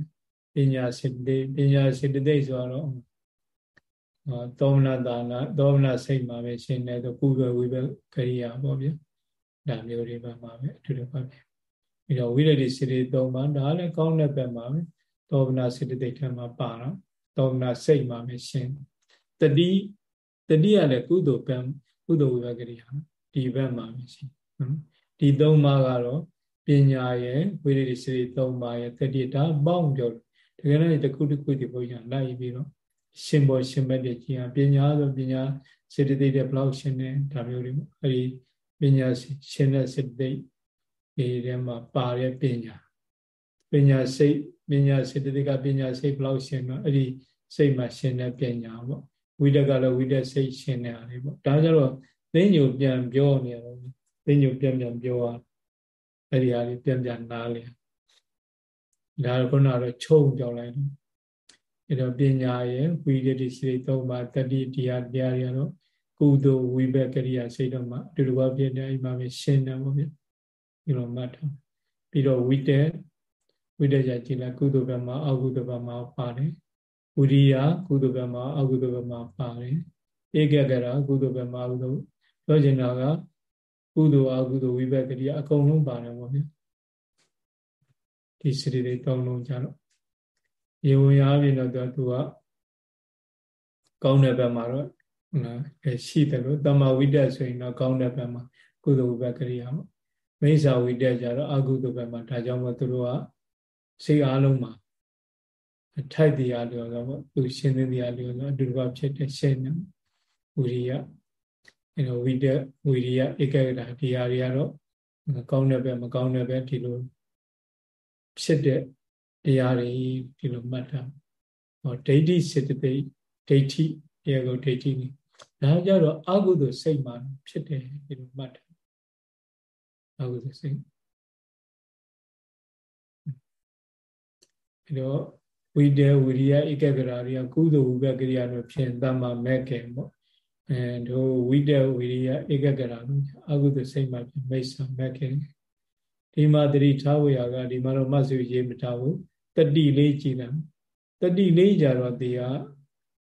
ပညာစေတသိက်ပညာစေတသိက်ဆိုတော့သောမနတာနာသောမနစိတ်မှာပဲရှင်းတယ်ဆိုကုသိုလ်ဝိဘကရိယာပေါ့ဗျာ ဒါမျိုးတွေပါမှာပဲအတူတူပါပဲပြီးတော့ဝိရဒိစိတ္တိသုံးပါဒါလည်းကောင်းတဲ့ဘက်မှာပဲသောမနစိတ္တိထဲမှာပါတော့သောမနစိတ်မှာပဲရှင်းတတိတတိကလည်းကုသိုလ်ကံကုသိုလ်ဝိဘကရိယာဒီဘက်မှာပဲရှင်းနော်ဒီသုံးပါးကတော့ပညာရဲ့ဝိရဒိစိတ္တိသုံးပါးရဲ့တတိဒါပေါင်းပြောတယ်တကယ်တော့တခုတခုဒီဘုရားလိုက်ပြီးတော့ရှင်ဘောရှင်ဘက်တွေကြီးအောင်ပညာဆိုပညာစေတသိက်တွေဘလောက်ရှင်နေဒါမျိုးတွေအဲဒီ ပညာရှင်တဲ့စေတသိက်ဒီထဲမှာပါတဲ့ပညာပညာစိတ်ပညာစေတသိက်ကပညာစိတ်ဘလောက်ရှင်တော့အဲ့ဒီစိတ်မှာရှင်တဲ့ပညာပေါ့ဝိတကလည်းဝိတက်စိတ်ရှင်နေရတယ်ပေါ့ဒါကြတော့သိညိုပြန်ပြောနေရတယ်သိညိုပြန်ပြန်ပြောရအဲ့ဒီဟာလေးပြန်ပြန်နားလေဒါကခုနကတော့ချုံပြောလိုက်တယ်အဲ့တော့ပညာရဲ့ဝိရတိစိတ်သုံးပါတတိတရားတရားတွေကတော့ ကုသိုလ်ဝိဘက်ကရိယာစိတ်တော့မှအတူတူပါပြနေအိမ်မှာပဲရှင်းတယ်ပေါ့ဗျဒီလိုမှတ်ထားပြီးတော့ဝိတက်ဝိတက်ကြကြည့်လိုက်ကုသိုလ်ဘက်မှာအကုသိုလ်ဘက်မှာပါတယ်ဝိရိယကုသိုလ်ဘက်မှာအကုသိုလ်ဘက်မှာပါတယ်ဧကကရာကုသိုလ်ဘက်မှာအကုသိုလ်ပြောချင်တာကကုသိုလ်အကုသိုလ်ဝိဘက်ကရိယာအကုန်လုံးပါတယ်ပေါ့ဗျဒီစရိတွေတောင်းလုံးကြတော့ရေဝင်ရပြင်တော့သူကကောင်းတဲ့ဘက်မှာတော့ နော်ရှိတယ်လို့တမဝိတက်ဆိုရင်တော့ကောင်းတဲ့ဘက်မှာကုသိုလ်ဘက်ကရိယာပေါ့မိစ္ဆာဝိတက်ကြတော့အကုသိုလ်ဘက်မှာဒါကြောင့်မို့သူတို့ကစိတ်အားလုံးမှာအထိုက်တရားတွေတော့ပေါ့သူရှင်းသတရားတွေတော့အတူတူဖြစ်တဲ့ရှင်းနေဝိရိယအဲတော့ဝိတက်ဝိရိယဧကဂရတရားတွေကတော့ကောင်းတဲ့ဘက်မကောင်းတဲ့ဘက်ဒီလိုဖြစ်တဲ့တရားတွေဒီလိုမှတ်တာဟောဒိဋ္ဌိစေတသိက်ဒိဋ္ဌိတရားကိုဒိဋ္ဌိနေ ဒါကြတော့အကုသိုလ်စိတ်မှဖြစ်တယ်ဒီလိုမှတ်တာအကုသိုလ်စိတ်အဲတော့ဝိတေဝိရိယဧကဂရာတွေကကုသိုလ်ဝိဘကရိယာတို့ဖြင့်တမ္မာမဲ့ကေပေါ့အဲတို့ဝိတေဝိရိယဧကဂရာတို့အကုသိုလ်စိတ်မှဖြင့်မိစ္ဆာမဲ့ကေဒီမှာတတိထားဝေယကဒီမှာတော့မတ်စုရေးမထားဘူးတတိလေးကြည်တယ်တတိလေးကြတော့ဒီဟာ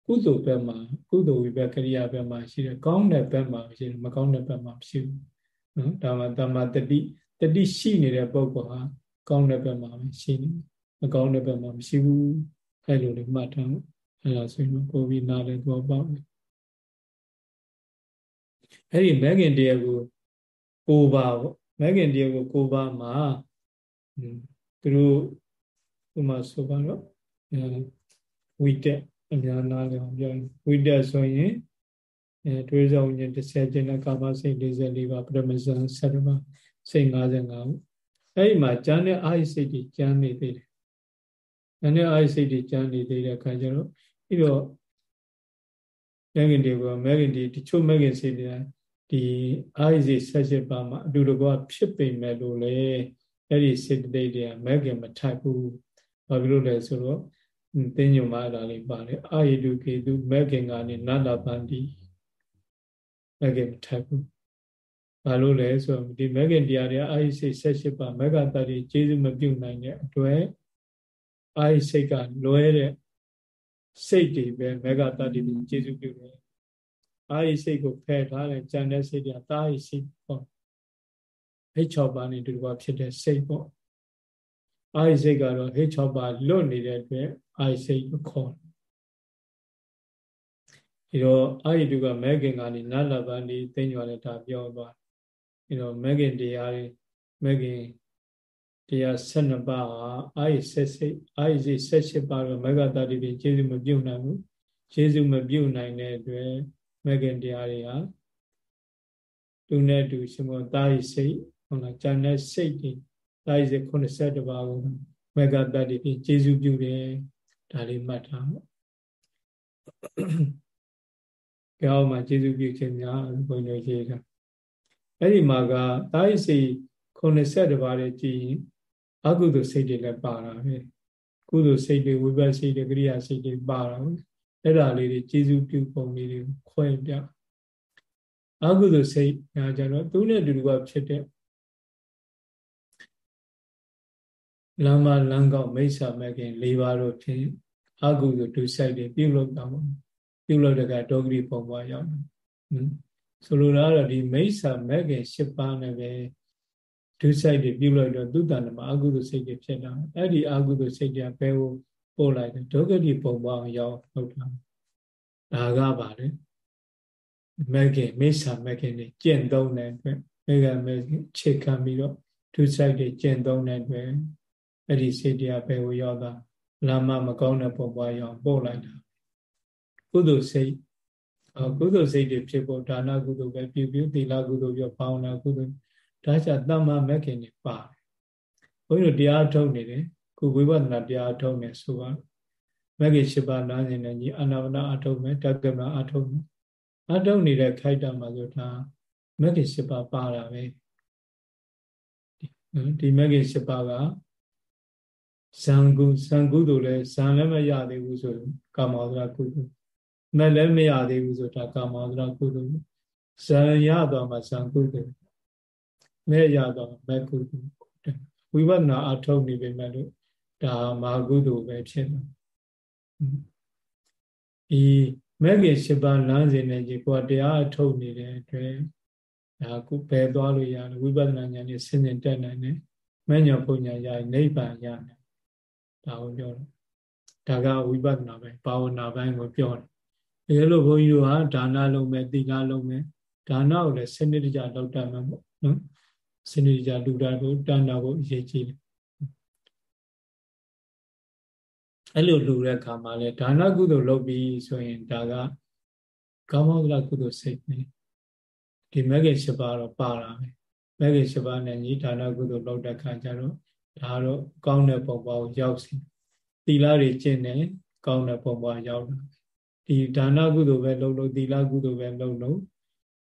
ကုသိုလ်ဘက်မှာကုသိုလ်ဝိဘကရိယာဘက်မှာရှိတယ်ကောင်းတဲ့ဘက်မှာရှိတယ်မကောင်းတဲ့ဘက်မှာမရှိဘူးနော်ဒါမှတမ္မာတတိတတိရှိနေတဲ့ပုဂ္ဂိုလ်ဟာကောင်းတဲ့ဘက်မှာပဲရှိနေမကောင်းတဲ့ဘက်မှာမရှိဘူးအဲလိုလေးမှတ်ထားအဲဒါဆိုရင်ပို့ပြီးနားလဲတော့ပေါ့အဲ့ဒီမဲခင်တရားကိုကိုပါပေါ့မဲခင်တရားကိုကိုပါမှာသူတို့ဥမာဆိုပါတော့ဝိတက် အများနာလည်းအောင်ပြောဝိတက်ဆိုရင်အဲတွေးစောဉ္ဇဉ်30ကျင်တဲ့ကာမစိတ်44ပါပရမဇန်7ပါစိတ်55ခုအဲ့ဒီမှာကျမ်းတဲ့အာယစိတ်တွေကျမ်းနေသေးတယ်။ကျမ်းတဲ့အာယစိတ်တွေကျမ်းနေသေးတဲ့အခါကျတော့ပြီးတော့မဂ္ဂင်တွေကမဂ္ဂင်ဒီတချို့မဂ္ဂင်စိတ်တွေဒီအာယစိတ်78ပါမှာအတူတကွဖြစ်ပေမဲ့လို့လေအဲ့ဒီစိတ်တိတ်တွေကမဂ္ဂင်မထိုက်ဘူး။ဘာဖြစ်လို့လဲဆိုတော့ သင်ညုံမှာအဲ့ဒါလေးပါတယ်အာယတုကေတုမဂ္ဂင်ကနေနန္ဒပန္တိမဂ္ဂင်မထိုက်ဘူးဘာလို့လဲဆိုတော့ဒီမဂ္ဂင်တရားတွေအာယိစိတ်78ပါမဂ္ဂတတိကျေစုမပြုတ်နိုင်တဲ့အတွက်အာယိစိတ်ကလွဲတဲ့စိတ်တွေပဲမဂ္ဂတတိကိုကျေစုပြုတ်တယ်အာယိစိတ်ကိုဖယ်ထားတဲ့ဉာဏ်တဲ့စိတ်တွေကတာယိစိတ်ပေါ့ဟိတ်6ပါးနဲ့တူတူဖြစ်တဲ့စိတ်ပေါ့ အာယိစိတ်ကတော့ဟိတ်6ပါးလွတ်နေတဲ့အတွက်အာယိစိတ်ကိုခေါ်ဒီတော့အာယိတုကမဲခင်ကနေနတ်လပန်ဒီသိညွာလည်းဒါပြောသွားအဲတော့မဲခင်တရားတွေမဲခင်တရား12ပါးဟာအာယိဆက်စိတ်အာယိစိတ်78ပါးတော့မဂ္ဂတတိပြင်ကျေစုမပြုတ်နိုင်ဘူးကျေစုမပြုတ်နိုင်တဲ့အတွက်မဲခင်တရားတွေဟာသူနဲ့တူရှင်မောတာယိစိတ်ဟုတ်လားဉာဏ်နဲ့စိတ်တွေ တာယိစိတ်82ပါးကိုမဂ္ဂတတိပြင်ကျေစုပြုတယ်ဒါလေးမှတ်ထားပေါ့ကြောင်းမှာကျေစုပြုခြင်းများဘုန်းကြီးရေးတာအဲ့ဒီမှာကတာယိစိ80ပါးတဲ့ကြည်ရင်အကုသိုလ်စိတ်တွေလည်းပါတာပဲကုသိုလ်စိတ်တွေဝိပဿစိတ်တွေကရိယာစိတ်တွေပါတာပဲအဲ့ဒါလေးတွေကျေစုပြုပုံလေးတွေခွဲပြအကုသိုလ်စိတ်ညာကြတော့သူနဲ့တူတူကဖြစ်တဲ့ လမ်းမလမ်းကောက်မိစ္ဆာမဲ့ခင်၄ပါးတို့ဖြင့်အကုသိုလ်ဒုစိုက်တွေပြုလုပ်တာပေါ့ပြုလုပ်တဲ့ကဒုက္ခရိပုံပွားရောက်တယ်နော်ဆိုလိုတာကတော့ဒီမိစ္ဆာမဲ့ခင်၈ပါးနဲ့ပဲဒုစိုက်တွေပြုလုပ်တော့သူတန်တမှာအကုသိုလ်စိတ်တွေဖြစ်လာအဲ့ဒီအကုသိုလ်စိတ်တွေဘယ်ကိုပို့လိုက်တယ်ဒုက္ခတိပုံပွားရောက်ဟုတ်တာဒါကပါလေမဲ့ခင်မိစ္ဆာမဲ့ခင်တွေကျင့်သုံးတဲ့အတွက်မဲ့ခင်မဲ့ခြေခံပြီးတော့ဒုစိုက်တွေကျင့်သုံးတဲ့အတွက် အဲ့ဒီစိတ်တရားဘယ်ကိုရောက်တာလာမမကောင်းတဲ့ပုံပွားရောက်ပို့လိုက်တာကုသိုလ်စိတ်ကုသိုလ်စိတ်တွေဖြစ်ဖို့ဒါနကုသိုလ်ပဲပြုပြုသီလကုသိုလ်ပြောဘာဝနာကုသိုလ်ဒါကြတမ္မာမက္ခင်တွေပါတယ်ဘုန်းကြီးတို့တရားထုတ်နေတယ်ခုဝိပဿနာတရားထုတ်နေဆိုပါမက္ခင်၈ပါးနားနေနေကြီးအနာဝနာအထုတ်မယ်တက္ကမအထုတ်မယ်အထုတ်နေတဲ့ခိုက်တာမှာဆိုဒါမက္ခင်၈ပါးပါတာပဲဒီမက္ခင်၈ပါးက ဇံကုဇံကုသိုလ်လဲဇံလည်းမရသေးဘူးဆိုရင်ကာမောဒရာကုသိုလ်မဲ့လည်းမရသေးဘူးဆိုတာကာမောဒရာကုသိုလ်ဇံရတော့မှဇံကုသိုလ်မဲ့ရတော့မဲ့ကုသိုလ်ဝိပဿနာအထုတ်နေပေမဲ့လို့ဒါမာကုသိုလ်ပဲဖြစ်တယ်ဒီမဲ့ခင်၈ပါးလမ်းစဉ်နဲ့ကြီးကိုယ်တရားအထုတ်နေတဲ့အတွက်ဒါကုဘယ်သွားလို့ရတယ်ဝိပဿနာဉာဏ်နဲ့ဆင်းရဲတက်နိုင်တယ်မဲ့ညာပုံညာရရင်နိဗ္ဗာန်ရတယ် ဒါကိုပြောတယ်ဒါကဝိပဿနာပဲဘာဝနာပိုင်းကိုပြောတယ်အဲလိုဘုန်းကြီးတို့ဟာဒါနလုံးမဲ့သီလလုံးမဲ့ဒါနကိုလည်းစနစ်တကျလောက်တတ်မှာပေါ့နော်စနစ်တကျလူတာကိုတန်တာကိုအရေးကြီးတယ်အဲ့လိုလူတဲ့အခါမှာလေဒါနကုသိုလ်လုပ်ပြီးဆိုရင်ဒါကကာမောဒလကုသိုလ်စိတ်ပဲဒီမဂ္ဂင်၈ပါးတော့ပါတာပဲမဂ္ဂင်၈ပါးနဲ့ညီဒါနကုသိုလ်လုပ်တဲ့အခါကျတော့ ဒါတော့ကောင်းတဲ့ပုံပေါ်ကိုရောက်စီသီလတွေကျင့်တယ်ကောင်းတဲ့ပုံပေါ်ရောက်တာဒီဒါနကုသိုလ်ပဲလုပ်လို့သီလကုသိုလ်ပဲလုပ်လို့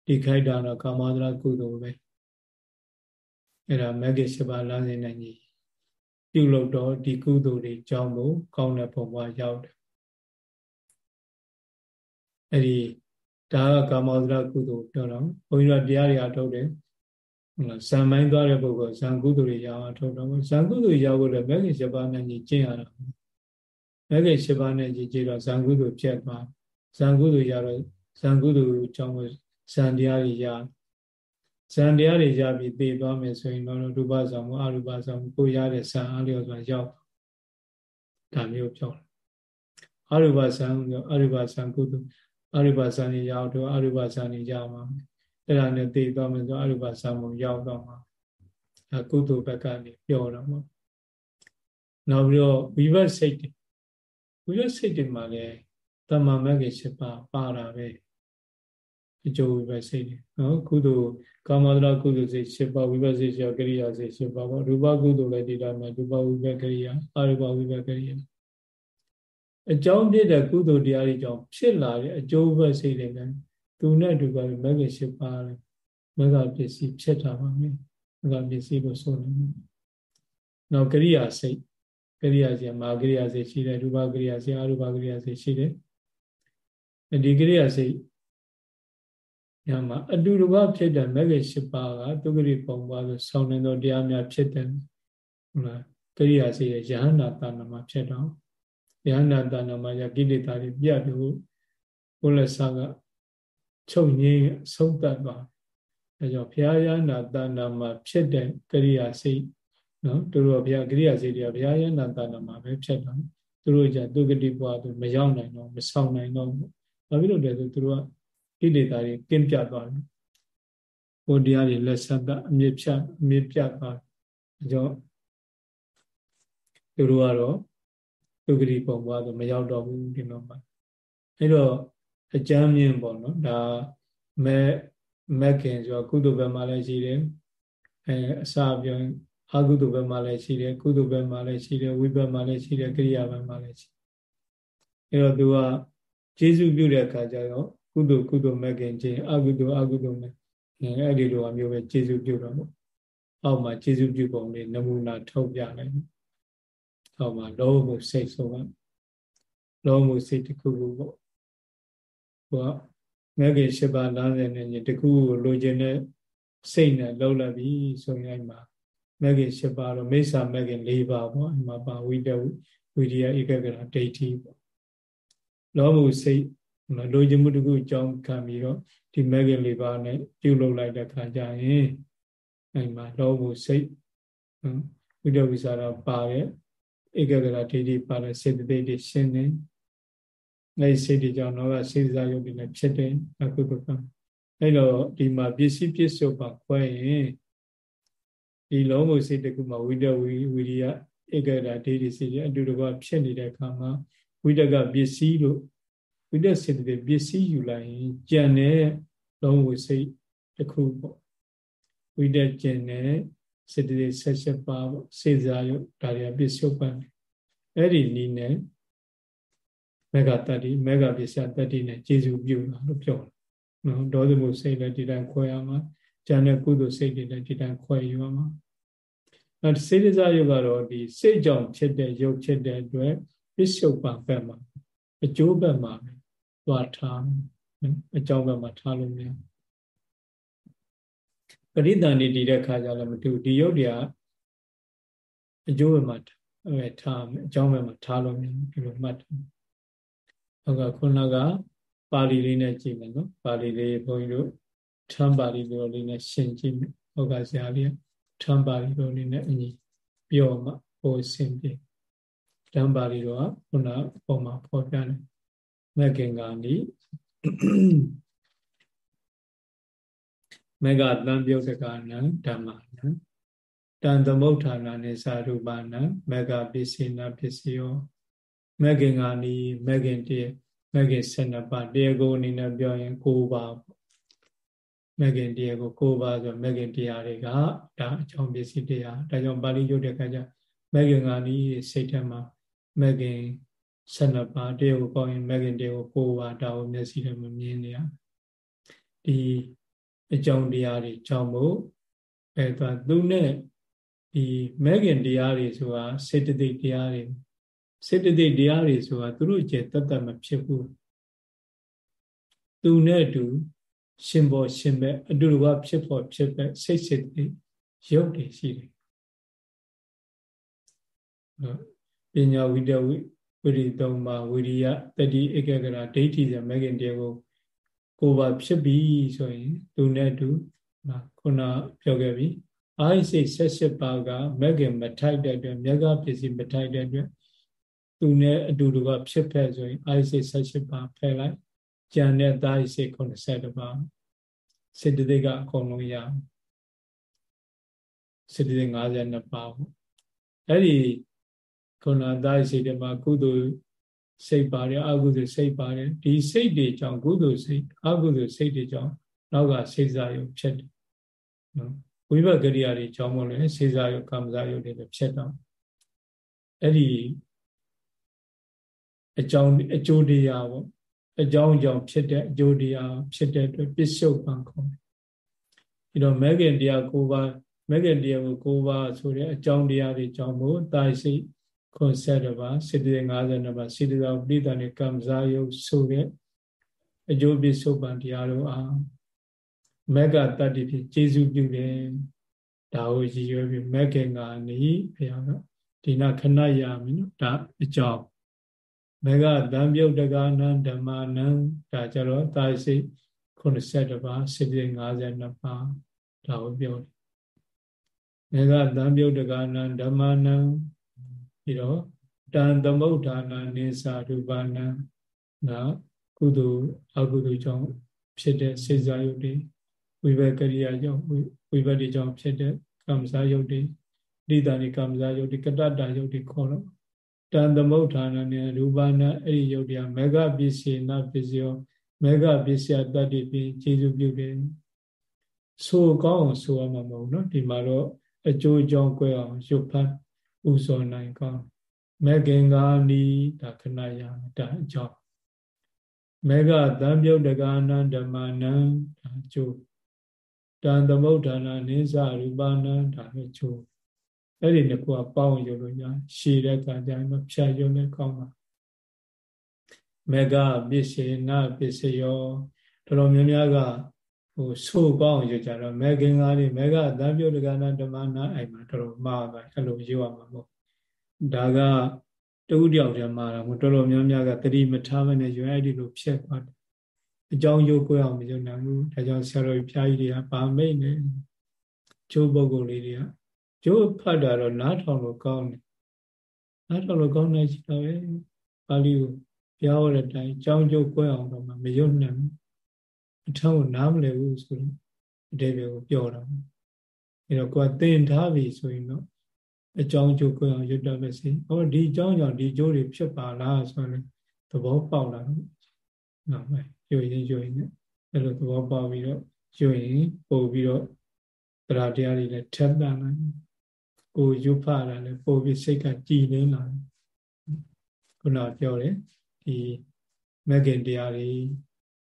ဒီခိုက်တာတော့ကာမဒရာကုသိုလ်ပဲအဲ့ဒါမဂ္ဂင်၈ပါးလမ်းစဉ်နဲ့ညီပြုလုပ်တော့ဒီကုသိုလ်တွေကြောင်းလို့ကောင်းတဲ့ပုံပေါ်ရောက်တယ်အဲ့ဒီဒါကကာမဒရာကုသိုလ်ပြောတော့ဘုန်းကြီးတို့တရားတွေအထုတ်တယ် ဟုတ်လားဇံမိုင်းသွားတဲ့ပုဂ္ဂိုလ်ဇံကုသိုလ်တွေရအောင်ထုတ်တော့ဇံကုသိုလ်ရောက်ဖို့လည်းမဂ္ဂင်၈ပါးနဲ့ညီကျင့်ရတာမဂ္ဂင်၈ပါးနဲ့ညီကျင့်တော့ဇံကုသိုလ်ဖြစ်သွားဇံကုသိုလ်ရတော့ဇံကုသိုလ်ကြောင့်ဇံတရားတွေရဇံတရားတွေရပြီးသိသွားမယ်ဆိုရင်တော့ရူပဆောင်အရူပဆောင်ကိုရတဲ့ဇံအလျော်ဆိုတာရောက်ဒါမျိုးပြောတယ်အရူပဇံအရူပဇံကုသိုလ်အရူပဇံတွေရောက်တော့အရူပဇံတွေရမှာ အဲ့ဒါနဲ့သိသွားမယ်ဆိုအရူပဇံကိုရောက်တော့မှာအကုသိုလ်ဘက်ကနေပြောတော့မှာနောက်ပြီးတော့ဝိဘတ်စိတ်တွေဝိဘတ်စိတ်တွေမှာလည်းတမ္မာမဂ္ဂင်၈ပါးပါတာပဲအကျိုးဝိဘတ်စိတ်တွေနော်ကုသိုလ်ကာမတရကုသိုလ်စိတ်၈ပါးဝိဘတ်စိတ်ရောကရိယာစိတ်၈ပါးပေါ့ရူပကုသိုလ်လည်းဒီတိုင်းမှာရူပဝိဘတ်ကရိယာအရူပဝိဘတ်ကရိယာအကြောင်းပြတဲ့ကုသိုလ်တရားတွေကြောင့်ဖြစ်လာတဲ့အကျိုးဝိဘတ်စိတ်တွေလည်း သူနဲ့တူပါမဂ္ဂင်၈ပါးလည်းမဂ္ဂပစ္စည်းဖြစ်တာပါမယ်မဂ္ဂပစ္စည်းလို့ဆိုနေတယ်နောက်ကရိယာစိတ်ကရိယာစိတ်မာကရိယာစိတ်ရှိတယ်ရူပကရိယာစိတ်အရူပကရိယာစိတ်ရှိတယ်ဒီကရိယာစိတ်ညမှာအတူတကွဖြစ်တဲ့မဂ္ဂင်၈ပါးကဒုက္ခရိပုံပါဆိုဆောင်းနေသောတရားများဖြစ်တယ်ဟုတ်လားကရိယာစိတ်ရဲ့ယဟန္တာတဏ္ဍမှာဖြစ်တော့ယဟန္တာတဏ္ဍမှာယကိလေသာတွေပြတ်လို့ဘုလဆာက ချုပ်ငင်းဆုံးတတ်သွားအဲကြောင့်ဘုရားယဟန္တာတဏ္ဍမှာဖြစ်တဲ့ကရိယာစိတ်နော်သူတို့ဘုရားကရိယာစိတ်တွေကဘုရားယဟန္တာတဏ္ဍမှာပဲဖြစ်တော့သူတို့ကြဒုက္ခတိဘွားသူမရောက်နိုင်တော့မဆောင်နိုင်တော့ဘာဖြစ်လို့လဲဆိုသူတို့ကကိလေသာတွေကင်းပြတ်သွားတယ်။ဘုရားတွေလက်ဆက်အမြင့်ဖြတ်အမြင့်ပြတ်သွားတယ်။အဲကြောင့်သူတို့ကတော့ဒုက္ခတိပုံပွားဆိုမရောက်တော့ဘူးဒီမှာမှာ။အဲတော့ အကြမ်းမြင့်ပေါ့နော်ဒါမဲ့မက်ခင်ဆိုတော့ကုသိုလ်ဘက်မှာလည်းရှိတယ်။အဲအစာပြောအကုသိုလ်ဘက်မှာလည်းရှိတယ်ကုသိုလ်ဘက်မှာလည်းရှိတယ်ဝိဘက်မှာလည်းရှိတယ်ကရိယာဘက်မှာလည်းရှိအဲတော့သူကကျေစုပြုတဲ့အခါကျတော့ကုသိုလ်ကုသိုလ်မဲ့ခင်ခြင်းအကုသိုလ်အကုသိုလ်မဲ့အဲ့ဒီလိုအမျိုးပဲကျေစုပြုတော့ပေါ့အောက်မှာကျေစုပြုပုံလေးနမူနာထုတ်ပြလိုက်အောက်မှာလောဘစိတ်ဆိုကလောဘစိတ်တစ်ခုခုပေါ့ ဟိုကမဲ့ခင်၈ပါးလမ်းစဉ်နဲ့တခုကိုလိုချင်တဲ့စိတ်နဲ့လှုပ်လိုက်ပြီဆိုရင်အဲ့မှာမဲ့ခင်၈ပါးတော့မိစ္ဆာမဲ့ခင်၄ပါးပေါ့အဲ့မှာပါဝိတဝဝိရိယဧကဂရဒိဋ္ဌိပေါ့လောဘစိတ်လိုချင်မှုတခုအကြောင်းခံပြီးတော့ဒီမဂ္ဂင်လေးပါးနဲ့ပြုလုပ်လိုက်တဲ့ခါကျရင်အဲ့မှာလောဘစိတ်ဝိတဝိစာရပါရဲ့ဧကဂရဒိဋ္ဌိပါတဲ့စေတသိက်တွေရှင်းနေ အဲ့ဒီစိတ်တွေကြောင့်တော့စေတစာယုတ်တွေလည်းဖြစ်တယ်အခုကအဲ့တော့ဒီမှာပစ္စည်းပစ္စုပန်ခွဲရင်ဒီလုံးမှုစိတ်တခုမှာဝိတဝီဝိရိယဧကဂရဒိဋ္ဌိစိတ်အတူတကွဖြစ်နေတဲ့အခါမှာဝိတကပစ္စည်းလို့ဝိတစေတသိက်ပစ္စည်းယူလိုက်ရင်ကြံတဲ့လုံးမှုစိတ်တခုပေါ့ဝိတကျင်တဲ့စေတသိက်ဆက်ဆက်ပါပေါ့စေစားယုတ်ဒါတွေကပစ္စုပန်အဲ့ဒီနည်းနဲ့ မေဃတတ္တိမေဃပစ္စယတတ္တိနဲ့ကျေစုပြုတာလို့ပြောတယ်နော်ဒေါသမှုစိတ်လည်းဒီတိုင်းခွဲရမှာဉာဏ်နဲ့ကုသိုလ်စိတ်တွေလည်းဒီတိုင်းခွဲယူရမှာအဲစေတစားယုတ်ကတော့ဒီစိတ်ကြောင့်ဖြစ်တဲ့ယုတ်ဖြစ်တဲ့အတွက်ပစ္စုပန်ဘက်မှာအကျိုးဘက်မှာပဲသွားထားအကြောင်းဘက်မှာထားလို့မရပရိသန္တိတည်တဲ့ခါကျလည်းမတူဒီယုတ်တွေကအကျိုးဘက်မှာအဲထားမယ်အကြောင်းဘက်မှာထားလို့မြင်ဒီလိုမှတ်တယ် ဟုတ်ကဲ့ခုနကပါဠိလေးနဲ့ကြည့်မယ်နော်ပါဠိလေးဘုန်းကြီးတို့ထမ်းပါဠိလိုလေးနဲ့ရှင်းကြည့်မယ်ဟုတ်ကဲ့ဆရာလေးထမ်းပါဠိလိုလေးနဲ့အညီပြောမှဟိုရှင်းပြထမ်းပါဠိလိုကခုနပုံမှာဖော်ပြတယ်မကင်္ဂာနီမေဃတံပြုတ်တကနံဓမ္မနံတန်သမုဋ္ဌာနာနိသာရူပနံမေဃပစ္စေနပစ္စယော မေခင်ကနီမေခင်တည်းမေခင်12ပါးတရားကိုအနေနဲ့ပြောရင်9ပါးပေါ့မေခင်တရားကို9ပါးဆိုမေခင်တရားတွေကဒါအကြောင်းပစ္စည်းတရားဒါကြောင့်ပါဠိရုပ်တဲ့အခါကျမေခင်ကနီစိတ်ထဲမှာမေခင်12ပါးတရားကိုပေါင်းရင်မေခင်တရားကို9ပါးဒါကိုမျက်စိနဲ့မမြင်နေရဒီအကြောင်းတရားတွေကြောင့်မို့အဲသွားသူနဲ့ဒီမဲခင်တရားတွေဆိုတာစေတသိက်တရားတွေ စေတသိက်တရားတွေဆိုတာသူတို့ကျေတတ်တတ်မဖြစ်ဘူးသူနဲ့အတူရှင်ဘောရှင်ပဲအတူတူကဖြစ်ဖို့ဖြစ်ပဲစိတ်စေတသိက်ရုပ်တွေရှိတယ်ပညာဝိတဝိဝိရိသုံးပါဝိရိယတတိဧကဂရဒိဋ္ဌိဆိုမဲခင်တရားကိုကိုယ်ပါဖြစ်ပြီဆိုရင်သူနဲ့တူခုနပြောခဲ့ပြီအာဟိစိတ်ဆက်ရှစ်ပါးကမက်ကင်မထိုက်တဲ့အတွက်မြက်ကပစ္စည်းမထိုက်တဲ့အတွက် သူနဲ့အတူတူကဖြစ်ဖက်ဆိုရင်အာဟိစိတ်ဆက်ရှစ်ပါးဖယ်လိုက်ကြံတဲ့သာဟိစိတ်90ပါးစေတသိက်ကအကုန်လုံးရစေတသိက်52ပါးပေါ့အဲ့ဒီခုနသာဟိစိတ်တွေမှာကုသိုလ်စိတ်ပါတယ်အကုသိုလ်စိတ်ပါတယ်ဒီစိတ်တွေကြောင့်ကုသိုလ်စိတ်အကုသိုလ်စိတ်တွေကြောင့်နောက်ကစိတ်စားရုပ်ဖြစ်တယ်နော်ဝိဘကရိယာတွေကြောင့်မို့လဲစိတ်စားရုပ်ကာမစားရုပ်တွေလည်းဖြစ်တော့အဲ့ဒီ အကြောင်းအကျိုးတရားပေါ့အကြောင်းအကြောင်းဖြစ်တဲ့အကျိုးတရားဖြစ်တဲ့အတွက်ပစ္စုပန်ခေါ်တယ်ဒီတော့မဲခင်တရား၉ပါးမဲခင်တရားကို၉ပါးဆိုတဲ့အကြောင်းတရားတွေကြောင့်မို့တာစိတ်ခွန်ဆက်တပါစေတသိက်52ပါစေတသိက်ပိဋကနဲ့ကံစားယုတ်ဆိုတဲ့အကျိုးပြစ္ဆုတ်ပံတရားတို့အားမက္ကတတ္တိဖြင့်ကျေစုပြုတယ်ဒါကိုရည်ရွယ်ပြီးမက္ကေငါနီဘုရားကဒီနာခဏရမည်နော်ဒါအကြောင်း မေဃတံပြုတ်တကနံဓမ္မနံဒါကြတော့တာစိတ်82ပါးစေတသိက်52ပါးဒါကိုပြောတယ်မေဃတံပြုတ်တကနံဓမ္မနံပြီးတော့တန်သမုဋ္ဌာနာနိသရူပနာနာကုသိုလ်အကုသိုလ်ကြောင့်ဖြစ်တဲ့စေစားယုတ်တွေဝိဘကရိယာကြောင့်ဝိဘတ်တွေကြောင့်ဖြစ်တဲ့ကမ္မစာယုတ်တွေတိတာနိကမ္မစာယုတ်တွေကတ္တတာယုတ်တွေခေါ်တော့ တန်သမုဋ္ဌာနာနဲ့ရူပနာအဲ့ဒီယုတ်တွေကမေဃပစ္စေနပစ္စယောမေဃပစ္စယတတ္တိပြင်ခြေစုပြုတယ်ဆိုကောင်းအောင်ဆိုရမှာမဟုတ်နော်ဒီမှာတော့အကျိုးအကြောင်း꿰အောင်ရုပ်ဖတ်ပူဇော်နိုင်ကောင်းမေခင်္ဂာနီဒါခဏရဒါအကြောင်းမေဃသံပြုတ်တကာနံဓမ္မနံဒါအကျိုးတန်သမုဋ္ဌာနာနိစ္စရူပနံဒါအကျိုး အဲ့ဒီနှစ်ခုကပေါင်းရုပ်လို့ရရှည်တဲ့ကံကြိုင်မဖြတ်ရုံနဲ့ကောင်းပါမေဃပစ္စေနပစ္စယောတော်တော်များများကဟိုဆိုကောင်းရကြတော့မေခင်ကားလေးမေဃသံပြုတ်တကနာဓမ္မနာအဲ့မှာတော်တော်မှားပါအဲ့လိုရွရမှာပေါ့ဒါကတူတယောက်တည်းမှာတော့တော်တော်များများကတတိမထားမနဲ့ရွအဲ့ဒီလိုဖြစ်သွားတယ်အကြောင်းယုတ်ကိုအောင်မယုံနိုင်ဘူးဒါကြောင့်ဆရာတော်ဖျားကြီးတွေကဗာမိတ်နေကျိုးပုဂ္ဂိုလ်လေးတွေက ကျိုးဖတ်တာတော့နားထောင်လို့ကောင်းတယ်နားထောင်လို့ကောင်းတယ်ရှိတော့ပဲပါဠိကိုပြောရတဲ့အတိုင်းအကြောင်းကျိုးကိုအောင်တော့မယုံနိုင်ဘူးအထောက်နားမလည်ဘူးဆိုရင်အတေပြောကိုပြောတာအဲတော့ကိုယ်သင်ထားပြီဆိုရင်တော့အကြောင်းကျိုးကိုအောင်ရွတ်တတ်ပါစေဟောဒီအကြောင်းကြောင့်ဒီကျိုးတွေဖြစ်ပါလားဆိုရင်သဘောပေါက်လာတော့နော်ပဲရွရင်ရွရင်နဲ့အဲ့လိုသဘောပေါက်ပြီးတော့ရွရင်ပို့ပြီးတော့တရားတရားတွေလည်းထပ်တန်လာ ကိုရွတ်ဖတာလည်းပို့ပြီးစိတ်ကကြည်နေလာခုနပြောတယ်ဒီမဂ္ဂင်တရားတွေ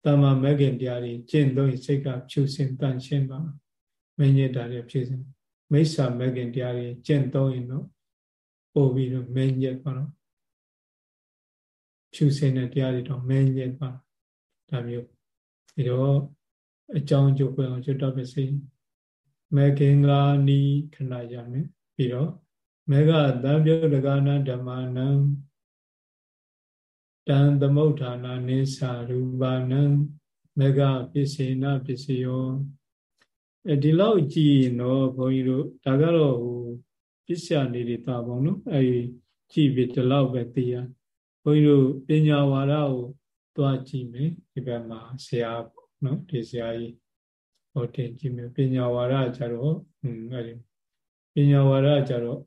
တမ္မာမဂ္ဂင်တရားတွေကျင့်သုံးစိတ်ကဖြူစင်တန်ရှင်းပါမင်းညစ်တာတွေဖြူစင်မိစ္ဆာမဂ္ဂင်တရားတွေကျင့်သုံးရင်တော့ပို့ပြီးတော့မင်းညစ်ပါတော့ဖြူစင်တဲ့တရားတွေတော့မင်းညစ်ပါဒါမျိုးဒီတော့အကြောင်းကျုပ်ပြောအောင်ကျွတ်တော့ပါစေမဂ္ဂင်္ဂာနီခဏရမယ် ပြီးတော့မေဃသံယုတ်တကနာဓမ္မနံတံသမုဋ္ဌာနာနိသရူပနံမေဃပစ္စေနပစ္စယောအဲဒီလောက်ကြည့်ရင်တော့ဘုန်းကြီးတို့ဒါကတော့ဟိုပစ္စယနေတွေတာပေါ့နော်အဲဒီကြည့်ပြီးဒီလောက်ပဲသိရဘုန်းကြီးတို့ပညာဝါဒကိုသွားကြည့်မယ်ဒီဘက်မှာဆရာနော်ဒီဆရာကြီးဟောတင်ကြည့်မယ်ပညာဝါဒကြတော့ဟွန်းအဲဒီ ပညာဝါဒကြတော့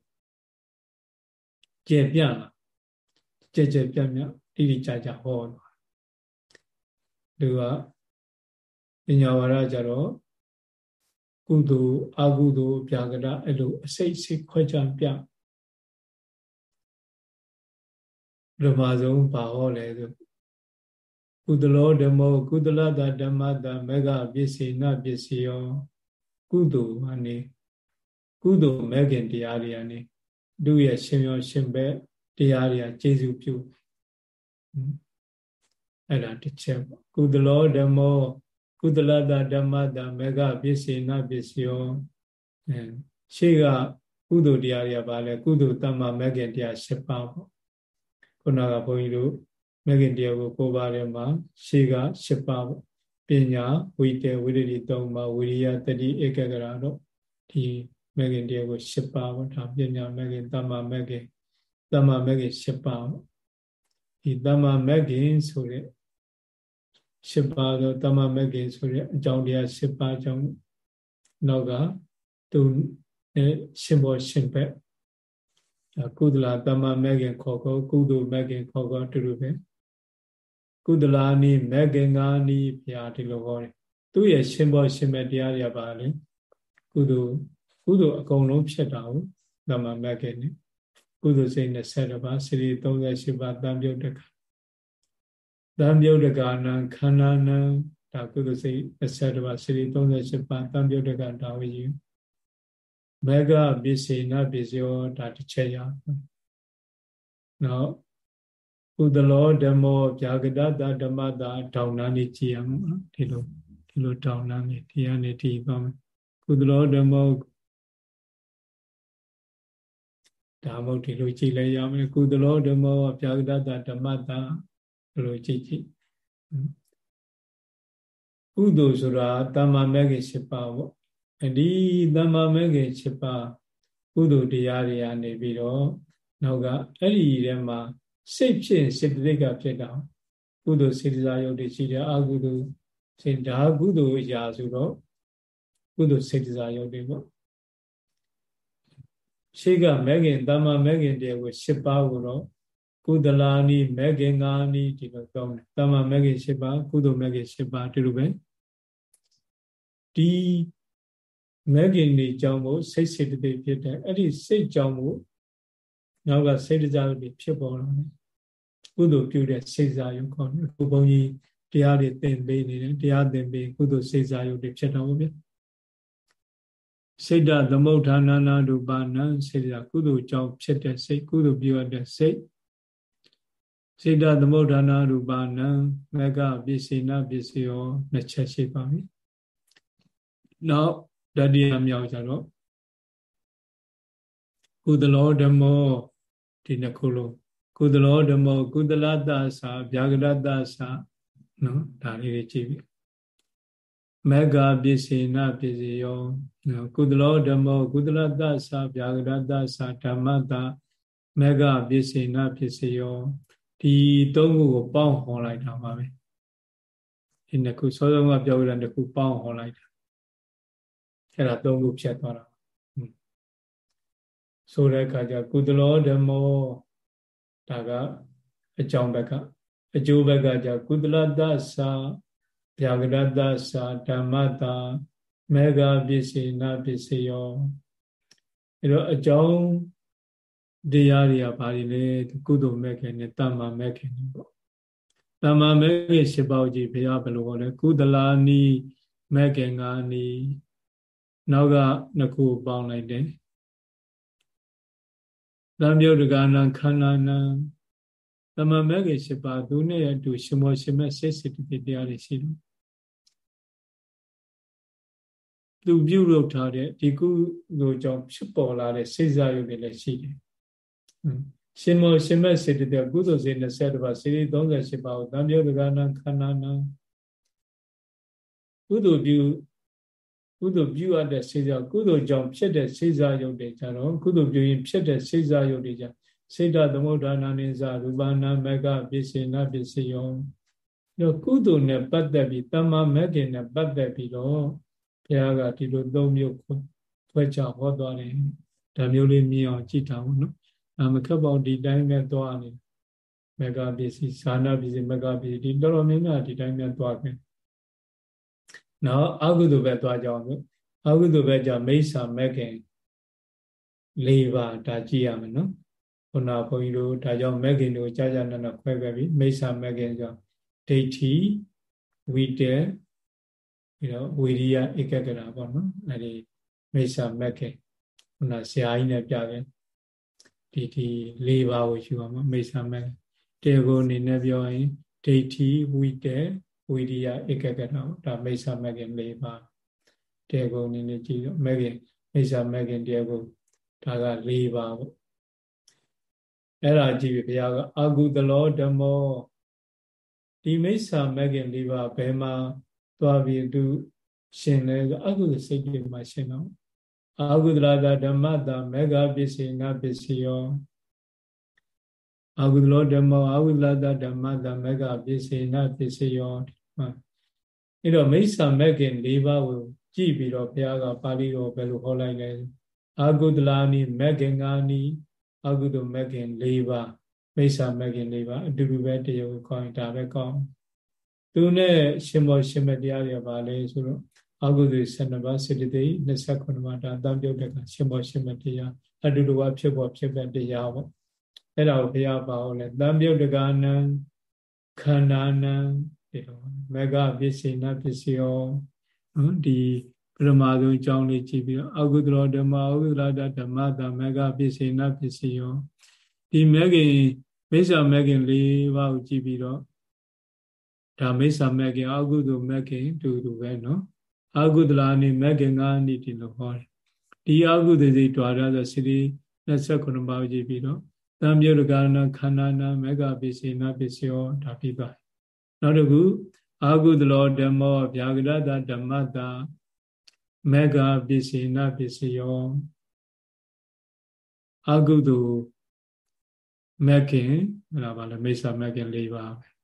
ကျေပြလာကြဲကြဲပြတ်ပြတ်တိတိကျကျဟောသွားသူကပညာဝါဒကြတော့ကုသိုလ်အကုသိုလ်ပြာကရအဲ့လိုအစိတ်စိတ်ခွဲခြားပြပထမဆုံးဘာဟောလဲဆိုကုသလောဓမ္မောကုသလတာဓမ္မတာမေဃပစ္စေနပစ္စယောကုသိုလ်အနေ ကုသိုလ်မဲခင်တရားတွေအနေသူ့ရဲ့ရှင်ရောရှင်ဘက်တရားတွေကကျေစုပြုအဲ့ဒါတစ်ချက်ပေါ့ကုသလောဓမ္မောကုသလတာဓမ္မတာမေဃပစ္စေနပစ္စယောအဲရှေ့ကကုသိုလ်တရားတွေကဘာလဲကုသိုလ်တမ္မာမေခင်တရား၈ပါးပေါ့ခုနကဘုန်းကြီးတို့မေခင်တရားကိုကိုးပါးထဲမှာရှေ့က၈ပါးပေါ့ပညာဝိတေဝိရတိ၃ပါးဝိရိယတတိဧကဂရတော့ဒီ မေခင်တရားကို၈ပါးပေါ့ဒါပညာမေခင်တမ္မာမေခင်တမ္မာမေခင်၈ပါးပေါ့ဒီတမ္မာမေခင်ဆိုတဲ့၈ပါးသောတမ္မာမေခင်ဆိုတဲ့အကြောင်းတရား၈ပါးအကြောင်းနောက်ကသူရှင်ဘောရှင်ဘက်ကုသလာတမ္မာမေခင်ခေါ်ခေါ်ကုသိုလ်မေခင်ခေါ်ခေါ်တူတူပဲကုသလာနီမေခင်ငါနီဘုရားဒီလိုဟောတယ်သူ့ရဲ့ရှင်ဘောရှင်ဘက်တရားတွေပါလေကုသိုလ် ကုသိုလ်အကုန်လုံးဖြစ်တာဟုတ်တမ္မာမေခင်နိကုသိုလ်စိတ်20ပါးစရိ38ပါးတံပြုတ်တခါတံပြုတ်တကနာခန္ဓာနာဒါကုသိုလ်စိတ်20ပါးစရိ38ပါးတံပြုတ်တကဒါဝိယမေဃပစ္စေနပစ္စယောဒါတစ်ချက်ရနောက်ကုသလောဓမ္မောဗျာဂတတဓမ္မတာတောင်းနာနေကြည်ရမှာဒီလိုဒီလိုတောင်းနာနေဒီကနေဒီပါမယ်ကုသလောဓမ္မော ဒါမှမဟုတ်ဒီလိုကြည်လိုက်ရမယ်ကုသလောဓမ္မောဗျာဂတတဓမ္မတာဒီလိုကြည်ကြည်ကုသိုလ်ဆိုတာတမ္မာမဲ့ခင်၈ပါးပေါ့ဒီတမ္မာမဲ့ခင်7ပါးကုသိုလ်တရားတွေကနေပြီးတော့နောက်ကအဲ့ဒီထဲမှာစိတ်ဖြစ်စေတသိက်ကဖြစ်တာကုသိုလ်စေတစာယုတ်တွေရှိတယ်အကုသိုလ်စေဒါကုသိုလ်အရာဆိုတော့ကုသိုလ်စေတစာယုတ်တွေပေါ့ ရှိကမဲ့ခင်တမ္မာမဲ့ခင်တရားကို7ပါးကိုတော့ကုသလာနီမဲ့ခင်ငါနီဒီလိုပြောတယ်တမ္မာမဲ့ခင်7ပါးကုသိုလ်မဲ့ခင်7ပါးဒီလိုပဲဒီမဲ့ခင်တွေကြောင့်မို့စိတ်စေတသိက်ဖြစ်တယ်အဲ့ဒီစိတ်ကြောင့်မို့နောက်ကစိတ်တရားတွေဖြစ်ပေါ်လာတယ်ကုသိုလ်ပြုတဲ့စိတ်စားယုတ်ခေါ်တယ်ခုဘုန်းကြီးတရားတွေသင်ပေးနေတယ်တရားသင်ပေးကုသိုလ်စိတ်စားယုတ်တွေဖြစ်တော့ဗျ စိတ်ဓာသမုဋ္ဌာနာနာရူပနာစိတ်ဓာကုသိုလ်ကြောင့်ဖြစ်တဲ့စိတ်ကုသိုလ်ပြုတဲ့စိတ်စိတ်ဓာသမုဋ္ဌာနာရူပနာမကပစ္စေနပစ္စယောနှစ်ချက်ရှိပါပြီနောက်တတိယမြောက်ကြတော့ကုသလောဓမ္မောဒီနှစ်ခုလုံးကုသလောဓမ္မောကုသလတ္တသာဗျာဂရတ္တသာနော်ဒါလေးတွေကြည့်ပြီ မဂ္ဂပစ္စေနပစ္စယောနော်ကုသလောဓမ္မောကုသလတ္တသဗျာဂရတ္တသဓမ္မတမဂ္ဂပစ္စေနပစ္စယောဒီသုံးခုကိုပေါင်းဟောလိုက်တာပါပဲဒီနှစ်ခုစောစောကပြောကြတဲ့တစ်ခုပေါင်းဟောလိုက်တာအဲ့ဒါသုံးခုဖြတ်သွားတာဆိုတဲ့အခါကျကုသလောဓမ္မောဒါကအကြောင်းဘက်ကအကျိုးဘက်ကကျကုသလတ္တသာ ဗျာဂရတ္တသာဓမ္မတာမေဃပစ္စေနပစ္စယောအဲ့တော့အကြောင်းတရားတွေကဘာတွေလဲကုသိုလ်မဲ့ခင်နဲ့တမ္မာမဲ့ခင်ပေါ့တမ္မာမဲ့ခင်၈ပါးကြီးဘုရားဘယ်လိုဟောလဲကုသလာနီမဲ့ခင်ငါနီနောက်ကနှစ်ခုပေါင်းလိုက်တယ်သံယုတ်တကနာခန္ဓာနာတမမဲ့ခင်၈ပါးသူနဲ့အတူရှင်မောရှင်မဲ့စိတ်စိတ်တရားတွေရှိတယ် သူပြုလုပ်ထားတဲ့ဒီကုသိုလ်ကြောင့်ဖြစ်ပေါ်လာတဲ့စိတ်စားရုပ်တွေလည်းရှိတယ်ရှင်မောရှင်မဲ့စေတသိက်ကုသိုလ်စေ20ပါးစေတီ38ပါးကိုတံပြုတ်တကနာခန္ဓာနာကုသိုလ်ပြုကုသိုလ်ပြုရတဲ့စေစားကုသိုလ်ကြောင့်ဖြစ်တဲ့စေစားရုပ်တွေကြတော့ကုသိုလ်ပြုရင်ဖြစ်တဲ့စေစားရုပ်တွေကြစေတသမုဒ္ဒါနာနိသရူပနာမကပစ္စေနပစ္စယောတော့ကုသိုလ်နဲ့ပတ်သက်ပြီးတမ္မာမဂ္ဂင်နဲ့ပတ်သက်ပြီးတော့ ဘုရားကဒီလိုသုံးမျိုးခွဲခြားဟောသွားတယ်ဒါမျိုးလေးမြင်အောင်ကြည့်တာပေါ့နော်အမခက်ပေါဒီတိုင်းပဲသွားနေမဂ္ဂပစ္စည်းဇာနာပစ္စည်းမဂ္ဂပစ္စည်းဒီတော်တော်များများဒီတိုင်းပဲသွားခဲ့နောက်အကုသိုလ်ပဲသွားကြအောင်လို့အကုသိုလ်ပဲじゃမိစ္ဆာမဂ္ဂင်၄ပါးဒါကြည့်ရမယ်နော်ခုနဘုန်းကြီးတို့ဒါကြောင့်မဂ္ဂင်တို့ကြာကြာနာနာခွဲခဲ့ပြီမိစ္ဆာမဂ္ဂင်ဆိုဒိဋ္ဌိဝိတေ ပြီးတော့ဝီရိယဧကဂရပေါ့နော်အဲဒီမိစ္ဆာမဂ္ဂင်ခုနဆရာကြီးနဲ့ပြခဲ့ဒီဒီ၄ပါးကိုယူအောင်မိစ္ဆာမဂ္ဂင်တေကိုအနေနဲ့ပြောရင်ဒိဋ္ဌိဝိတေဝိရိယဧကဂရဒါမိစ္ဆာမဂ္ဂင်၄ပါးတေကိုအနေနဲ့ကြည့်တော့မဂ္ဂင်မိစ္ဆာမဂ္ဂင်တေကိုဒါက၄ပါးပေါ့အဲ့ဒါကြည့်ပြီဘုရားကအကုသလောဓမ္မောဒီမိစ္ဆာမဂ္ဂင်၄ပါးဘယ်မှာ သွားပြီးသူရှင်လဲအကုသစိတ်တွေမှာရှင်တော့အာဟုဒလာတာဓမ္မတာမေဃပစ္စေနပစ္စယောအာဟုဒလောဓမ္မအာဟုဒလာတာဓမ္မတာမေဃပစ္စေနပစ္စယောအဲ့တော့မိစ္ဆာမဂ္ဂင်၄ပါးကိုကြည့်ပြီးတော့ဘုရားကပါဠိတော်ဘယ်လိုဟောလိုက်လဲအာဟုဒလာနိမဂ္ဂင်္ဂာနိအာဟုဒမဂ္ဂင်၄ပါးမိစ္ဆာမဂ္ဂင်၄ပါးအတူတူပဲတရားကိုခေါင်းဒါပဲကောင်း သူနဲ့ရှင်မောရှင်မတရားတွေပါလဲဆိုတော့အကုသိုလ်12ပါးစေတသိက်29ပါးဒါတန်ပြုတ်တဲ့ကရှင်မောရှင်မတရားအတူတူကဖြစ်ပေါ်ဖြစ်တဲ့တရားပေါ့အဲ့ဒါကိုဘုရားပါဟောလဲတန်ပြုတ်တကနံခန္ဓာနံဒီလိုမေဃပစ္စေနပစ္စယောနော်ဒီပရမဇုံအကြောင်းလေးကြည့်ပြီးတော့အကုသလောဓမ္မအကုသလဓမ္မတာမေဃပစ္စေနပစ္စယောဒီမေခင်မိစ္ဆာမေခင်၄ပါးကိုကြည့်ပြီးတော့ ဒါမိစ္ဆာမဂ္ဂင်အကုသိုလ်မဂ္ဂင်တူတူပဲနော်အကုသလာနိမဂ္ဂင်ငါးနိဒီလိုဟောတယ်ဒီအကုသိုလ်စိတ်တွာရဆိုစီရီ29ပါးကြည့်ပြီးတော့တံပြုတ်ကရဏခန္ဓာနာမဂ္ဂပိစေနပစ္စယောဒါပြီးပါနောက်တစ်ခုအာဟုသလောဓမ္မောဗျာဂရတဓမ္မတာမေဃပိစေနပစ္စယောအာဟုတုမဂ္ဂင်အဲ့ဒါပါလဲမိစ္ဆာမဂ္ဂင်၄ပါးပဲ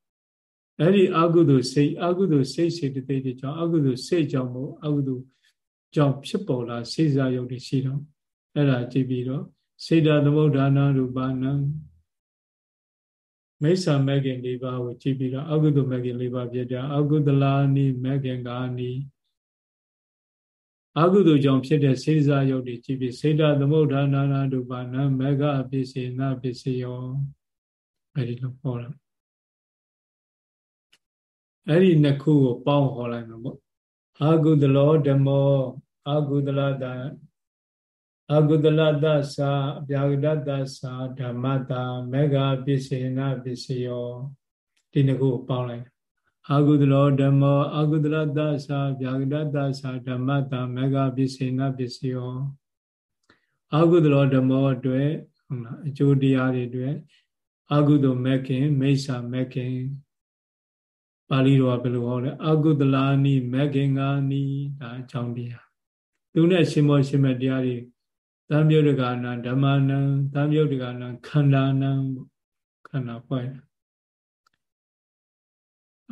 အဲ့ဒီအကုသိုလ်စိတ်အကုသိုလ်စိတ်စေတသိက်တွေကြောင့်အကုသိုလ်စိတ်ကြောင့်မို့အကုသိုလ်ကြောင့်ဖြစ်ပေါ်လာစိတ်စားရုပ်တွေရှိတော့အဲ့ဒါကြည့်ပြီးတော့စေတသမုဒ္ဒါနာရူပနာမိစ္ဆာမဂ္ဂင်၄ပါးကိုကြည့်ပြီးတော့အကုသိုလ်မဂ္ဂင်၄ပါးဖြစ်ကြအကုသလာနိမဂ္ဂင်ကာနိအကုသိုလ်ကြောင့်ဖြစ်တဲ့စေစားရုပ်တွေကြည့်ပြီးစေတသမုဒ္ဒါနာရူပနာမေဃအပိစေနပိစေယောအဲ့ဒီလိုပေါ်လာ အဲ့ဒီနှစ်ခုကိုပေါင်းဟောလိုက်မှာပေါ့အာဂုတလောဓမ္မောအာဂုတလတအာဂုတလတသအပြာဂတတသဓမ္မတာမေဃပစ္စေနပစ္စယောဒီနှစ်ခုကိုပေါင်းလိုက်အာဂုတလောဓမ္မောအာဂုတလတသဗျာဂတတသဓမ္မတာမေဃပစ္စေနပစ္စယောအာဂုတလောဓမ္မောအတွက်ဟုတ်လားအကျိုးတရားတွေအတွက်အာဂုတမက္ခင်မိစ္ဆာမက္ခင် ပါဠိတော်ကဘယ်လိုဟောလဲအကုသလာနိမဂ္ဂင်္ဂာနိဒါအကြောင်းတရားသူနဲ့ရှင်မောရှင်မတရားတွေသံယုတ်တကနာဓမ္မနံသံယုတ်တကနာခန္ဓာနံခန္ဓာဖွဲ့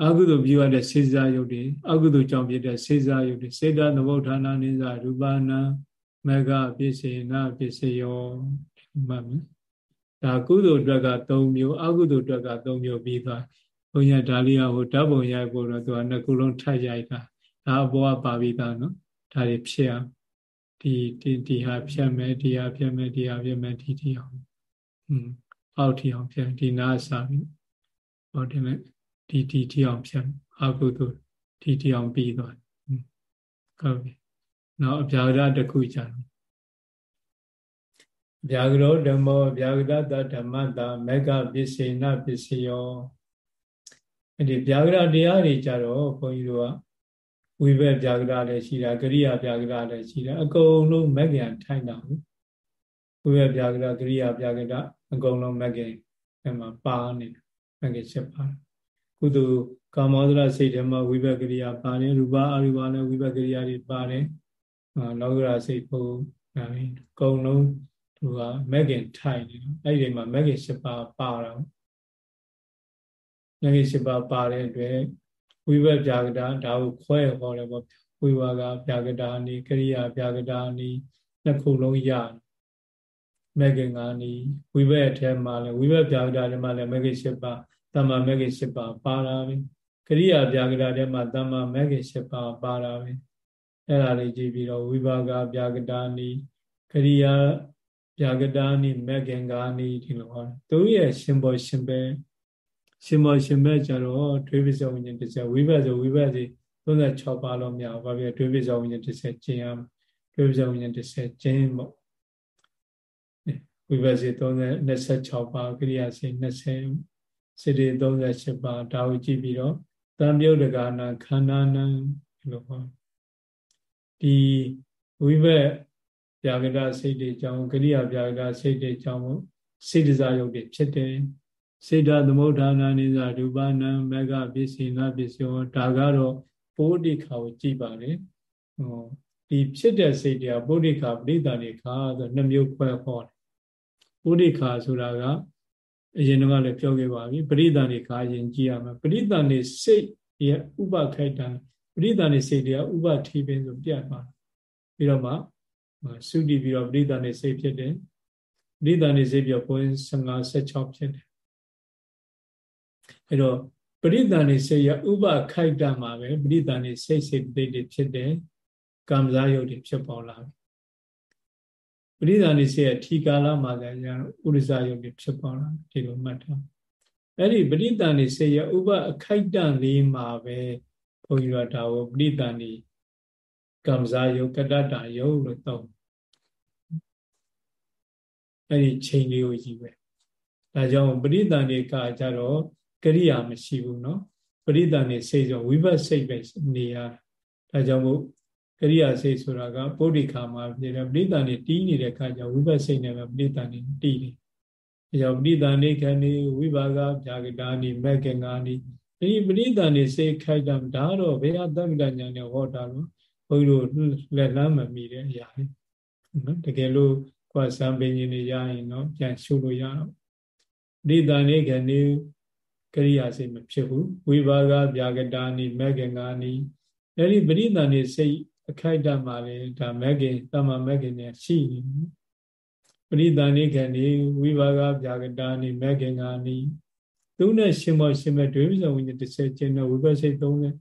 အကုသိုလ်ပြုရတဲ့စေစားယုတ်တွေအကုသိုလ်ကြောင့်ဖြစ်တဲ့စေစားယုတ်တွေစေတသမုဋ္ဌာနာနိစ္စရူပနာမေဃပစ္စေနာပစ္စယောမှတ်မယ်ဒါကုသိုလ်အတွက်က3မျိုးအကုသိုလ်အတွက်က3မျိုးပြီးသွား ဘုန်းကြီးဒါလေးကဟိုဓာတ်ပုံရိုက်ဖို့တော့သူကနှစ်ခုလုံးထပ်ရိုက်တာဒါအပေါ်ကပါပြီးသားနော်ဒါတွေဖြစ်အောင်ဒီဒီဒီဟာဖြတ်မယ်ဒီဟာဖြတ်မယ်ဒီဟာဖြတ်မယ်ဒီဒီအောင်อืมအောက်ထီအောင်ဖြတ်ဒီနားစားပြီးဟောတယ်မဲ့ဒီဒီထီအောင်ဖြတ်အကုသိုလ်ဒီထီအောင်ပြီးသွားဟုတ်ပြီနောက်အပြာဒတစ်ခုကြာတယ်ဗျာဂရောဓမ္မောဗျာဂရတဓမ္မတာမေဃပစ္စေနပစ္စယော အဲ့ဒီဗျာဂရတရားတွေကြတော့ဘုန်းကြီးတို့ကဝိဘက်ဗျာဂရလည်းရှိတာကရိယာဗျာဂရလည်းရှိတာအကုန်လုံးမဂ္ဂင်ထိုင်တာဝိဘက်ဗျာဂရကရိယာဗျာဂရအကုန်လုံးမဂ္ဂင်အဲ့မှာပါနေမဂ္ဂင်ချက်ပါကုသိုလ်ကာမောဒရစိတ်ထဲမှာဝိဘက်ကရိယာပါတယ်ရူပအရူပလည်းဝိဘက်ကရိယာတွေပါတယ်လောကရာစိတ်ဖို့ဒါအကုန်လုံးသူကမဂ္ဂင်ထိုင်နေအဲ့ဒီမှာမဂ္ဂင်၈ပါးပါတော့ မဂ္ဂင်၈ပါးပါတဲ့အတွက်ဝိဘက်ပြာကတာဒါကိုခွဲဟောတယ်ပေါ့ဝိဝါကပြာကတာနီကရိယာပြာကတာနီနှစ်ခုလုံးရမဂ္ဂင်၅နီဝိဘက်အထဲမှာလည်းဝိဘက်ပြာကတာထဲမှာလည်းမဂ္ဂင်၈ပါးတမ္မာမဂ္ဂင်၈ပါးပါတာပဲကရိယာပြာကတာထဲမှာတမ္မာမဂ္ဂင်၈ပါးပါတာပဲအဲ့ဒါလေးကြည့်ပြီးတော့ဝိဘာကပြာကတာနီကရိယာပြာကတာနိမဂ္ဂင်္ဂာနိဒီလိုဟောသူရဲ့ရှင်ဘောရှင်ပဲ ရှင်ဘောရှင်ပဲကြတော့ဒွေပစ္စဝိညာဉ်တစ်ဝိဘတ်ဆိုဝိဘတ်စီ36ပါလို့မရဘူးဘာဖြစ်ဒွေပစ္စဝိညာဉ်30ကျင်းရဒွေပစ္စဝိညာဉ်30ကျင်းပေါ့ဝိဘတ်စီ30 26ပါကရိယာစီ20စိတ္တေ38ပါဒါကိုကြည့်ပြီးတော့သံမြုပ်တကာနာခန္ဓာနံဒီလိုဟောဒီဝိဘတ်ဗျာကရစိတ်တွေကြောင့်ကရိယာဗျာကရစိတ်တွေကြောင့်စိတ်တစားရုပ်တွေဖြစ်တယ် စေတသမုဋ္ဌာနာနိသရူပနံမဂပစ္စေနာပစ္စယောဒါကတော့ပုဒ္ဓိခါကိုကြည်ပါလေဟောဒီဖြစ်တဲ့စိတ်တွေကပုဒ္ဓိခါပရိသဏိခါဆိုနှမျိုးခွဲဟောတယ်ပုဒ္ဓိခါဆိုတာကအရင်ကလည်းပြောခဲ့ပါပြီပရိသဏိခါရင်ကြည်ရမယ်ပရိသဏိစိတ်ရဲ့ဥပခိုက်တံပရိသဏိစိတ်တွေကဥပထီပင်ဆိုပြတ်သွားပြီးတော့မှသုတိပြီးတော့ပရိသဏိစိတ်ဖြစ်တယ်ပရိသဏိစိတ်ပြီးတော့ဘုန်း15 16ဖြစ်တယ် အဲ့တော့ပရိသဏိစိတ်ရဥပခိုက်တမှာပဲပရိသဏိစိတ်စိတ်တိတ်တွေဖြစ်တယ်ကံစားယုတ်တွေဖြစ်ပေါ်လာပြီပရိသဏိစိတ်ရထီကာလမှာလည်းဥရိဇယုတ်တွေဖြစ်ပေါ်လာဒီလိုမှတ်ထားအဲ့ဒီပရိသဏိစိတ်ရဥပအခိုက်တလေးမှာပဲဘုန်းကြီးတို့ဒါကိုပရိသဏိကံစားယုတ်ကတ္တတာယုတ်လို့သုံးအဲ့ဒီချိန်လေးကိုကြီးပဲဒါကြောင့်ပရိသန်တွေကကြတော့ ကရိယာမရှိဘူးเนาะပရိသန်တွေစိတ်ဆိုဝိဘတ်စိတ်ပဲနေရဒါကြောင့်မို့ကရိယာစိတ်ဆိုတာကပုဒ္ဓိခါမှာပြည်တယ်ပရိသန်တွေတီးနေတဲ့အခါကျဝိဘတ်စိတ်နဲ့ပဲပရိသန်တွေတီးတယ်ဒါကြောင့်ပရိသန်တွေခဏီဝိဘာကဗျာကတာနိမက်ကင်္ဂာနိဒီပရိသန်တွေစိတ်ခိုက်တာဒါတော့ဘယ်အတ္တမတညာနဲ့ဟောတာလို့ဘုန်းကြီးတို့လက်လမ်းမမီတဲ့အရာလေနော်တကယ်လို့ကွာစံပင်ကြီးနေရရင်နော်ပြန်ရှုလို့ရတော့ဒီတန်နေကနေ ကရိယာစိတ်မဖြစ်ဘူးဝိဘာကဗျာကတာနိမဂ္ဂင်္ဂာနိအဲ့ဒီပရိသန်နေစိတ်အခိုက်အတန့်မှာလေဒါမဂ္ဂင်တမမဂ္ဂင်နဲ့ရှိနေပရိသန်နေကနေဝိဘာကဗျာကတာနိမဂ္ဂင်္ဂာနိသူနဲ့ရှင်မောရှင်မဲ့ဒွေပဇဝိညာဉ်30ကျင်းတော့ဝိဘတ်စိတ်30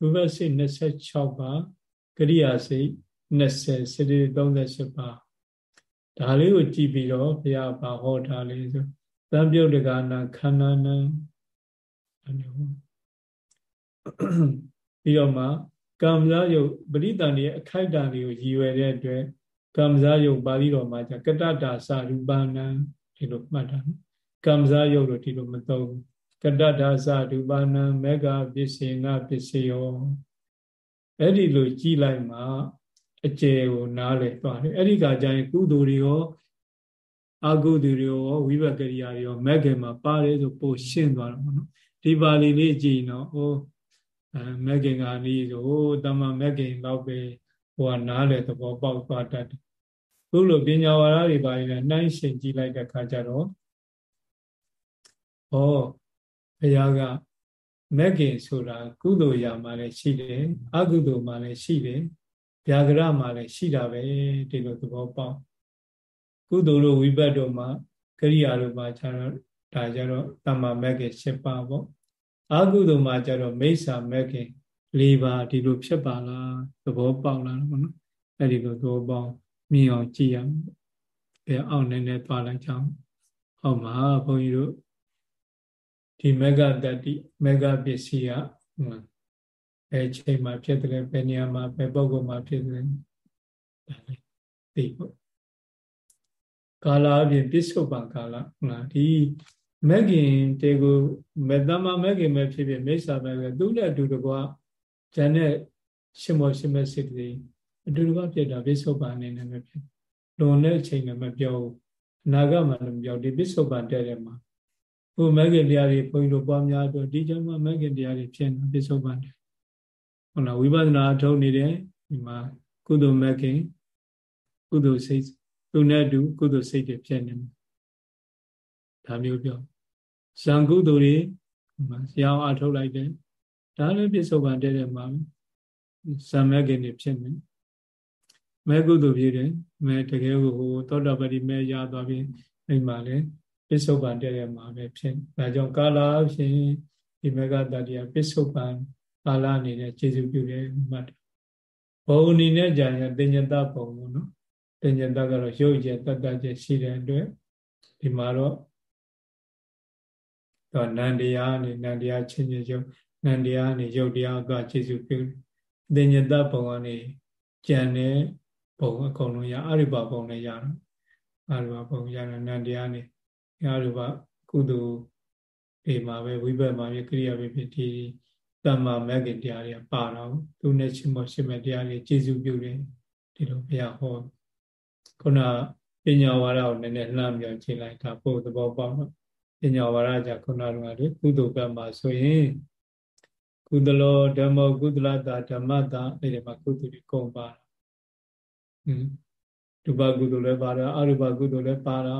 ဝိဘတ်စိတ်26ပါကရိယာစိတ်20စိတ္တိ38ပါဒါလေးကိုကြည့်ပြီးတော့ဘုရားဘာဟောထားလဲဆိုသံပြုတ်တကနာခန္ဓာနံအမျိုး ပြီးတော့မှကံစားယုတ်ပရိတန်ရဲ့အခိုက်တန်လေးကိုရည်ရွယ်တဲ့အတွက်ကံစားယုတ်ပါဠိတော်မှာじゃကတ္တတာစရူပနံဒီလိုမှတ်တာနော်ကံစားယုတ်လို့ဒီလိုမသုံးကတ္တတာစရူပနံမေဃပစ္စေနပစ္စယောအဲ့ဒီလိုကြည်လိုက်မှအကျယ်ကိုနားလည်သွားတယ်အဲ့ဒီကကြရင်ကုသိုလ်တွေရောအကုသိုလ်တွေရောဝိဘကရိယာတွေရောမက်ခင်မှာပါတယ်ဆိုပို့ရှင်းသွားတော့မနော် ဒီပါဠိလေးကြည်နော်ဟိုအဲမက်ကင်ကအနည်းဆိုဟိုတမမက်ကင်တော့ပဲဟိုကနားလေသဘောပေါက်သွားတတ်တယ်ခုလိုပညာဝါဒတွေပါရင်နှိုင်းရှင်ကြည့်လိုက်တဲ့ခါကျတော့ဩဘုရားကမက်ကင်ဆိုတာကုသိုလ်ရာမှာလည်းရှိတယ်အကုသိုလ်မှာလည်းရှိတယ်ဗျာကရမှာလည်းရှိတာပဲဒီလိုသဘောပေါက်ကုသိုလ်လို့ဝိပတ်တို့မှာကရိယာတို့မှာကျတော့ ဒါကြတော့တမ္မာမက်ကင်၈ပါးပေါ့အကုသိုလ်မှာကျတော့မိစ္ဆာမက်ကင်၄ပါးဒီလိုဖြစ်ပါလားသဘောပေါက်လားပေါ့နော်အဲ့ဒီလိုသဘောပေါက်မြင်အောင်ကြည့်ရမယ်အဲအောင်နေနေသွားလိုက်ကြအောင်ဟုတ်မှာဘုန်းကြီးတို့ဒီမဂ္ဂတတိမဂ္ဂပစ္စည်းကအဲချိန်မှာဖြစ်တယ်ဘယ်နေရာမှာဘယ်ပုဂ္ဂိုလ်မှာဖြစ်တယ်ဒါလေးသိဖို့ကာလအပြင်ပစ္စုပန်ကာလဟုတ်လားဒီ မဂ္ဂင်တေကိုမေတ္တမမဂ္ဂင်ပဲဖြစ်ဖြစ်မိစ္ဆာပဲပဲသူနဲ့အတူတကွာဉာဏ်နဲ့ရှင်မောရှင်မစိတ်တွေအတူတကွာဖြစ်တာပစ္စုပန်အနေနဲ့ပဲဖြစ်လွန်တဲ့အချိန်နဲ့မပြောဘူးအနာဂတ်မှာလည်းမပြောဒီပစ္စုပန်တဲ့တဲ့မှာဟိုမဂ္ဂင်တရားတွေဘုန်းကြီးတို့ပွားများတော့ဒီကျမှမဂ္ဂင်တရားတွေဖြစ်နေပစ္စုပန်တယ်ဟုတ်လားဝိပဿနာအထုတ်နေတယ်ဒီမှာကုသိုလ်မဂ္ဂင်ကုသိုလ်စိတ်သူနဲ့အတူကုသိုလ်စိတ်တွေဖြစ်နေတယ်ဒါမျိုးပြော ဇံကုသိုလ်တွေရအောင်အထုတ်လိုက်တယ်ဒါလည်းပြစ္ဆုတ်ပန်တဲ့တဲ့မှာဇံမဂ္ဂင်တွေဖြစ်နေမဲကုသိုလ်ဖြစ်တယ်မဲတကယ်ကိုဟိုသောတာပတိမဲရသွားပြီးအဲ့မှာလည်းပစ္စုပန်တဲ့တဲ့မှာပဲဖြစ်ဒါကြောင့်ကာလအဖြစ်ဒီမေဃတတိယပစ္စုပန်ကာလအနေနဲ့ခြေစုပြုတယ်မှတ်ဘုံအနေနဲ့ကြာရင်တင်ညတပုံပေါ့နော်တင်ညတကတော့ရုပ်ရည်တတ်တတ်ချက်ရှိတဲ့အတွက်ဒီမှာတော့ တော့နန္တရားနဲ့နန္တရားချင်းချင်းရုပ်နန္တရားနဲ့ရုပ်တရားကခြေစုပြုတင်ညတပုံကနေကြံတဲ့ပုံအကုန်လုံးရအရိပပုံနဲ့ရတော့အရိပပုံရတဲ့နန္တရားနဲ့အရိပကုသိုလ်ဒီမှာပဲဝိဘက်မှာပြကိရိယာပဲဖြစ်ဒီတမ္မာမဂ္ဂင်တရားတွေပါတော့သူနဲ့ရှင်မောရှင်မတရားတွေကျေစုပြုတယ်ဒီလိုဘုရားဟောခုနပညာဝါဒကိုနည်းနည်းလှမ်းပြောကြည့်လိုက်တာပို့သဘောပေါက်တော့ ပညာဝါဒကြခုနကလေကုသိုလ်ဘက်မှာဆိုရင်ကုသလောဓမ္မကုသလတာဓမ္မတာအဲ့ဒီမှာကုသိုလ်တွေကုန်ပါဟွန်းဒုပကုသိုလ်လည်းပါတာအရူပကုသိုလ်လည်းပါတာ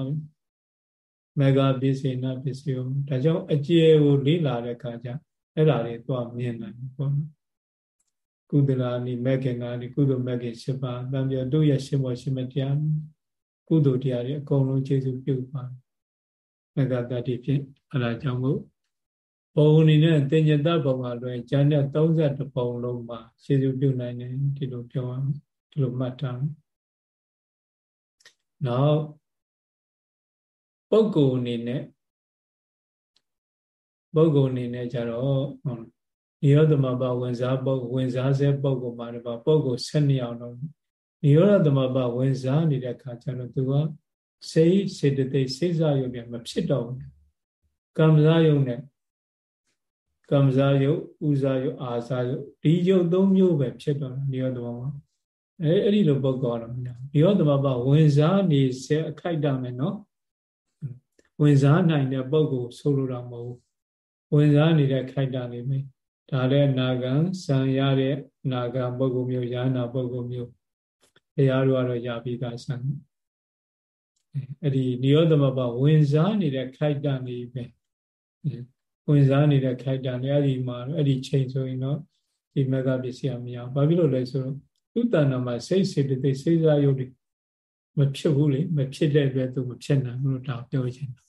မေဃပစ္စေနပစ္စယောဒါကြောင့်အကျေကိုလေ့လာတဲ့အခါကျအဲ့ဒါတွေသွားမြင်နိုင်ပေါ့နော်ကုသလာနိမဂ္ဂင်ကနိကုသိုလ်မဂ္ဂင်၈ပါးတံပြတို့ရဲ့ရှင်မောရှင်မတရားကုသိုလ်တရားတွေအကုန်လုံးကျေစုပြုပါ မဂ္ဂတတိဖြင့်အဲ့ဒါကြောင့်မို့ဘုံအနေနဲ့တင်ညတဘုံမှာလွယ်ကျန်တဲ့32ပုံလုံးမှာကျေစုပြုနိုင်တယ်ဒီလိုပြောရမယ်ဒီလိုမှတ်ထားမယ်နောက်ပုဂ္ဂိုလ်အနေနဲ့ပုဂ္ဂိုလ်အနေနဲ့ကြတော့နိရောဓမဘဝင်စားပုဂ္ဂိုလ်ဝင်စားစေပုဂ္ဂိုလ်မှာတော့ပုဂ္ဂိုလ်7အောင်တော့နိရောဓသမဘဝင်စားနေတဲ့ခါကျတော့သူက စိတ်စေတသိက်စိတ်စားရုပ်နဲ့မဖြစ်တော့ဘူးကံစားရုပ်နဲ့ကံစားရုပ်ဥစားရုပ်အာစားရုပ်ဒီရုပ်သုံးမျိုးပဲဖြစ်တော့နိရောဓသမဘအဲအဲ့ဒီလိုပုဂ္ဂိုလ်ကတော့မရဘူးနိရောဓသမဘဝင်စားနေစေအခိုက်တမယ်နော်ဝင်စားနိုင်တဲ့ပုဂ္ဂိုလ်ဆိုလိုတာမဟုတ်ဘူးဝင်စားနေတဲ့ခိုက်တာလေးပဲဒါလည်းနာဂံစံရတဲ့နာဂံပုဂ္ဂိုလ်မျိုးယာနာပုဂ္ဂိုလ်မျိုးတရားတို့ကတော့ရပြီးသားစံ အဲ့ဒီနိရောဓမဘဝင်စားနေတဲ့ခိုက်တာလေးပဲဝင်စားနေတဲ့ခိုက်တာလေးအဲ့ဒီမှာအဲ့ဒီချိန်ဆိုရင်တော့ဒီမဂ္ဂပစ္စည်းမရဘာဖြစ်လို့လဲဆိုတော့သူတဏ္ဍာမှာစိတ်စေတသိက်စိတ်စားယုတ်တွေမဖြစ်ဘူးလေမဖြစ်တဲ့အတွက်သူမဖြစ်နိုင်ဘူးလို့ဒါပြောချင်တာ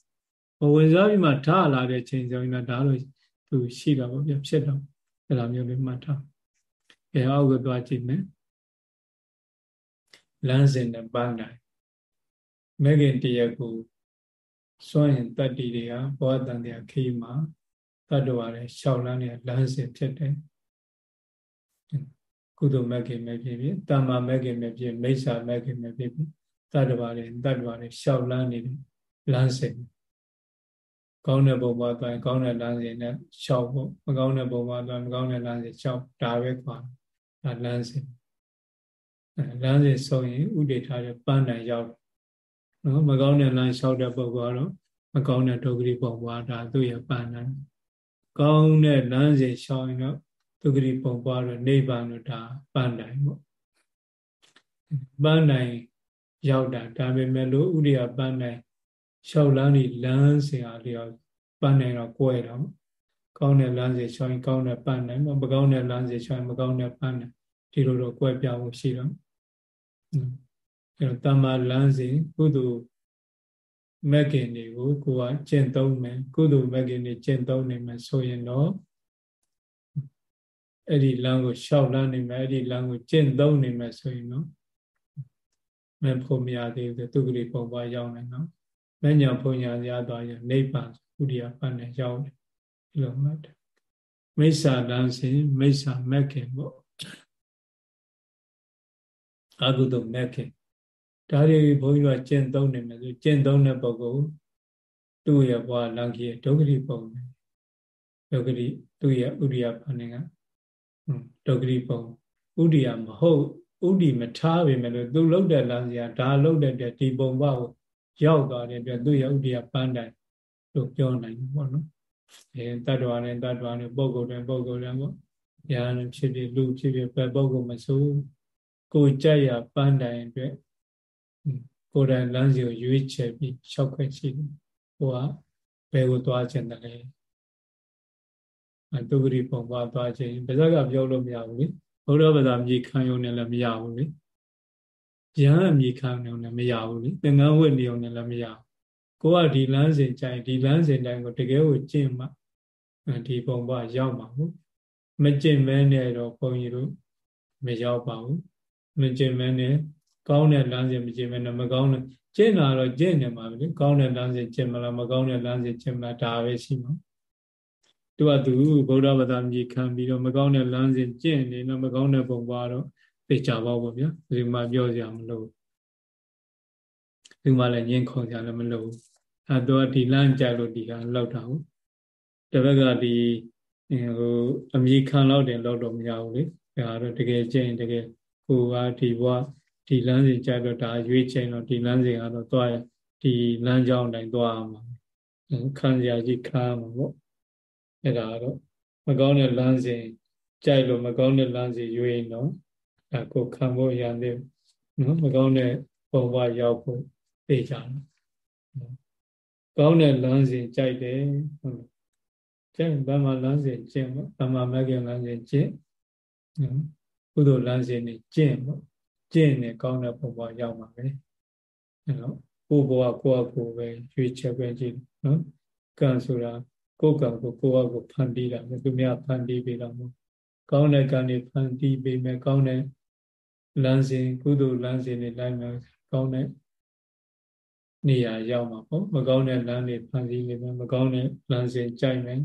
ဝင်စားပြီးမှထားလာတဲ့ချိန်ဆိုရင်တော့ဒါလို့သူရှိတာပေါ့ဗျဖြစ်တော့အဲ့လိုမျိုးလေးမှတ်ထား။အဲအောက်ကသွားကြည့်မယ်။လမ်းစဉ်နဲ့ပန်းနိုင်။ မဲခင်တရက်ကိုစွန့်ရင်တတ္တိတွေကဘောတန်တရားခီးမှာတတ္တဝါတွေရှောက်လန်းနေတဲ့လမ်းစဉ်ဖြစ်တယ်။ကုသိုလ်မဲခင်မဲဖြစ်ဖြစ်တမ္မာမဲခင်မဲဖြစ်မိစ္ဆာမဲခင်မဲဖြစ်ဖြစ်တတ္တဝါတွေတတ္တဝါတွေရှောက်လန်းနေတဲ့လမ်းစဉ်ကောင်းတဲ့ဘုံမှာသွားရင်ကောင်းတဲ့လမ်းစဉ်နဲ့ရှောက်ဖို့မကောင်းတဲ့ဘုံမှာသွားမကောင်းတဲ့လမ်းစဉ်ရှောက်ဒါပဲခွာဒါလမ်းစဉ်လမ်းစဉ်ဆုံးရင်ဥဒိထားတဲ့ပန်းတိုင်ရောက် နော်မကောင်းတဲ့လမ်းလျှောက်တဲ့ပုဂ္ဂိုလ်ကတော့မကောင်းတဲ့ဒုက္ခရိပုံပွားဒါသူ့ရဲ့ပန်းတိုင်ကောင်းတဲ့လမ်းစဉ်ရှောက်ရင်တော့ဒုက္ခရိပုံပွားတော့နိဗ္ဗာန်တော့ဒါပန်းတိုင်ပေါ့ပန်းတိုင်ရောက်တာဒါပေမဲ့လို့ဥရိယပန်းတိုင်လျှောက်လန်းနေလမ်းစဉ်အားလျောက်ပန်းတိုင်တော့ကွဲတော့ကောင်းတဲ့လမ်းစဉ်ရှောင်းရင်ကောင်းတဲ့ပန်းတိုင်မကောင်းတဲ့လမ်းစဉ်ရှောင်းရင်မကောင်းတဲ့ပန်းတိုင်ဒီလိုတော့ကွဲပြားဖို့ရှိတော့ အဲတော့တမ္မာလမ်းစဉ်ကုသိုလ်မဂ္ဂင်တွေကိုကိုကကျင့်သုံးမယ်ကုသိုလ်မဂ္ဂင်တွေကျင့်သုံးနေမယ်ဆိုရင်တော့အဲ့ဒီလမ်းကိုရှောက်လန်းနေမယ်အဲ့ဒီလမ်းကိုကျင့်သုံးနေမယ်ဆိုရင်တော့မဖို့မရသေးဘူးသူကလေးပုံပွားရောက်နေနော်မညာဘုံညာရသွားရင်နိဗ္ဗာန်ဥဒိယပန်နဲ့ရောက်တယ်ဒီလိုမှတ်တယ်မိစ္ဆာလမ်းစဉ်မိစ္ဆာမဂ္ဂင်ပေါ့အကုသိုလ်မဂ္ဂင် ဒါတွေဘုန်းကြီးတို့ကျင့်သုံးနေမယ်ဆိုကျင့်သုံးတဲ့ပုဂ္ဂိုလ်သူ့ရဲ့ဘဝလံကြီးဒုက္ခတိပုံတယ်ဒုက္ခတိသူ့ရဲ့ဥဒိယပန်နဲ့ကဒုက္ခတိပုံဥဒိယမဟုတ်ဥဒိမထားပေမဲ့လို့သူလှုပ်တဲ့လမ်းစီကဒါလှုပ်တဲ့ဒီပုံဘကိုရောက်သွားတဲ့အတွက်သူ့ရဲ့ဥဒိယပန်းတိုင်လို့ပြောနိုင်တယ်ပေါ့နော်အဲတတ္တဝါနဲ့တတ္တဝါနဲ့ပုဂ္ဂိုလ်နဲ့ပုဂ္ဂိုလ်နဲ့ပေါ့ညာနဲ့ဖြစ်ဖြစ်လူဖြစ်ဖြစ်ပဲပုဂ္ဂိုလ်မဆိုကိုကြက်ရပန်းတိုင်အတွက် ကိုယ်တိုင်လမ်းစီကိုရွေးချယ်ပြီးလျှောက်ခွင့်ရှိတယ်ဟိုကဘယ်ကိုသွားခြင်းတလဲအတုဂရိပုံပွားသွားခြင်းဗဇက်ကပြောလို့မရဘူးလေဘုရားဗဇာမြေခံရုံနဲ့လည်းမရဘူးလေရဟန်းမြေခံရုံနဲ့မရဘူးလေသင်္ကန်းဝတ်နေုံနဲ့လည်းမရဘူးကိုကဒီလမ်းစဉ်ကြိုင်ဒီလမ်းစဉ်တိုင်းကိုတကယ်ကိုကျင့်မှဒီပုံပွားရောက်မှာဟုတ်မကျင့်မဲနဲ့တော့ဘုန်းကြီးတို့မရောက်ပါဘူးမကျင့်မဲနဲ့ ကောင်းတဲ့လမ်းစဉ်မကျင့်မဲနဲ့မကောင်းတဲ့ကျင့်တာတော့ကျင့်နေမှာပဲကောင်းတဲ့လမ်းစဉ်ကျင့်မလားမကောင်းတဲ့လမ်းစဉ်ကျင့်မလားဒါပဲရှိမှာသူကသူဗုဒ္ဓဘာသာမြေခံပြီးတော့မကောင်းတဲ့လမ်းစဉ်ကျင့်နေတော့မကောင်းတဲ့ပုံပွားတော့သိကြပါဘောဗျာဒီမှာပြောကြမလို့ဒီမှာလည်းညင်းခုန်ကြလည်းမလို့အဲတော့ဒီလမ်းကြလို့ဒီကလောက်တာဟုတ်တပတ်ကဒီဟိုအမြေခံလောက်တင်လောက်တော့မရဘူးလေဒါတော့တကယ်ကျင့်တကယ်ကိုကဒီဘဝ ဒီလမ်းစဉ်ကြတော့ဒါရွေးချိန်တော့ဒီလမ်းစဉ်ကတော့သွားရဒီလမ်းကြောင်းတိုင်းသွားရမှာခံရကြီးခါမှာပေါ့အဲ့ဒါတော့မကောင်းတဲ့လမ်းစဉ်ကြိုက်လို့မကောင်းတဲ့လမ်းစဉ်ရွေးရင်တော့ဒါကိုခံဖို့ရနေနော်မကောင်းတဲ့ပုံဝရောက်ဖို့သိကြတယ်ကောင်းတဲ့လမ်းစဉ်ကြိုက်တယ်ဟုတ်လားကျင့်ဗမာလမ်းစဉ်ကျင့်ပေါ့ဗမာမဂ္ဂင်လမ်းစဉ်ကျင့်နော်ကုသိုလ်လမ်းစဉ်နေကျင့်ပေါ့ ကျင့်နေကောင်းတဲ့ပုံပေါ်ရောက်မှာပဲအဲ့တော့ကိုယ်ဘဝကိုယ့်အကိုပဲရွေးချက်ပဲကြည့်နော်ကံဆိုတာကိုယ်ကံကိုကိုယ့်အကိုဖန်တီးတာပဲသူများဖန်တီးပေးတာမဟုတ်ကောင်းတဲ့ကံတွေဖန်တီးပေးမယ်ကောင်းတဲ့လမ်းစဉ်ကုသိုလ်လမ်းစဉ်တွေလိုက်မယ်ကောင်းတဲ့နေရာရောက်မှာပေါ့မကောင်းတဲ့လမ်းတွေဖန်တီးနေမယ်မကောင်းတဲ့လမ်းစဉ်ကြိုက်မယ်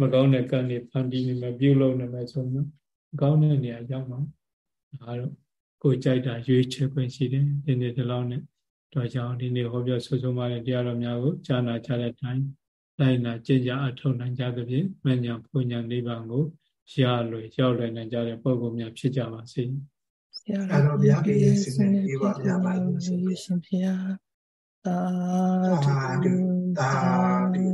မကောင်းတဲ့ကံတွေဖန်တီးနေမယ်ပြုလုပ်နေမယ်ဆိုတော့ကောင်းတဲ့နေရာရောက်မှာဒါတော့ ကိုကြိုက်တာရွေးချယ်ခွင့်ရှိတယ်ဒီနေ့ဒီလောက်နဲ့တော့ကြောင့်ဒီနေ့ဟောပြောဆွဆုံးပါတဲ့တရားတော်များကိုကြားနာကြတဲ့အတိုင်းလိုက်နာကြင်ကြအထောက်နိုင်ကြသဖြင့်မညာပူညာနိဗ္ဗာန်ကိုရလွယ်ရောက်လွယ်နိုင်ကြတဲ့ပုဂ္ဂိုလ်များဖြစ်ကြပါစေဆရာတော်ဘုရားပြည့်စုံနေပါကြပါလို့ရှင်ဘုရားသာဓုသာဓု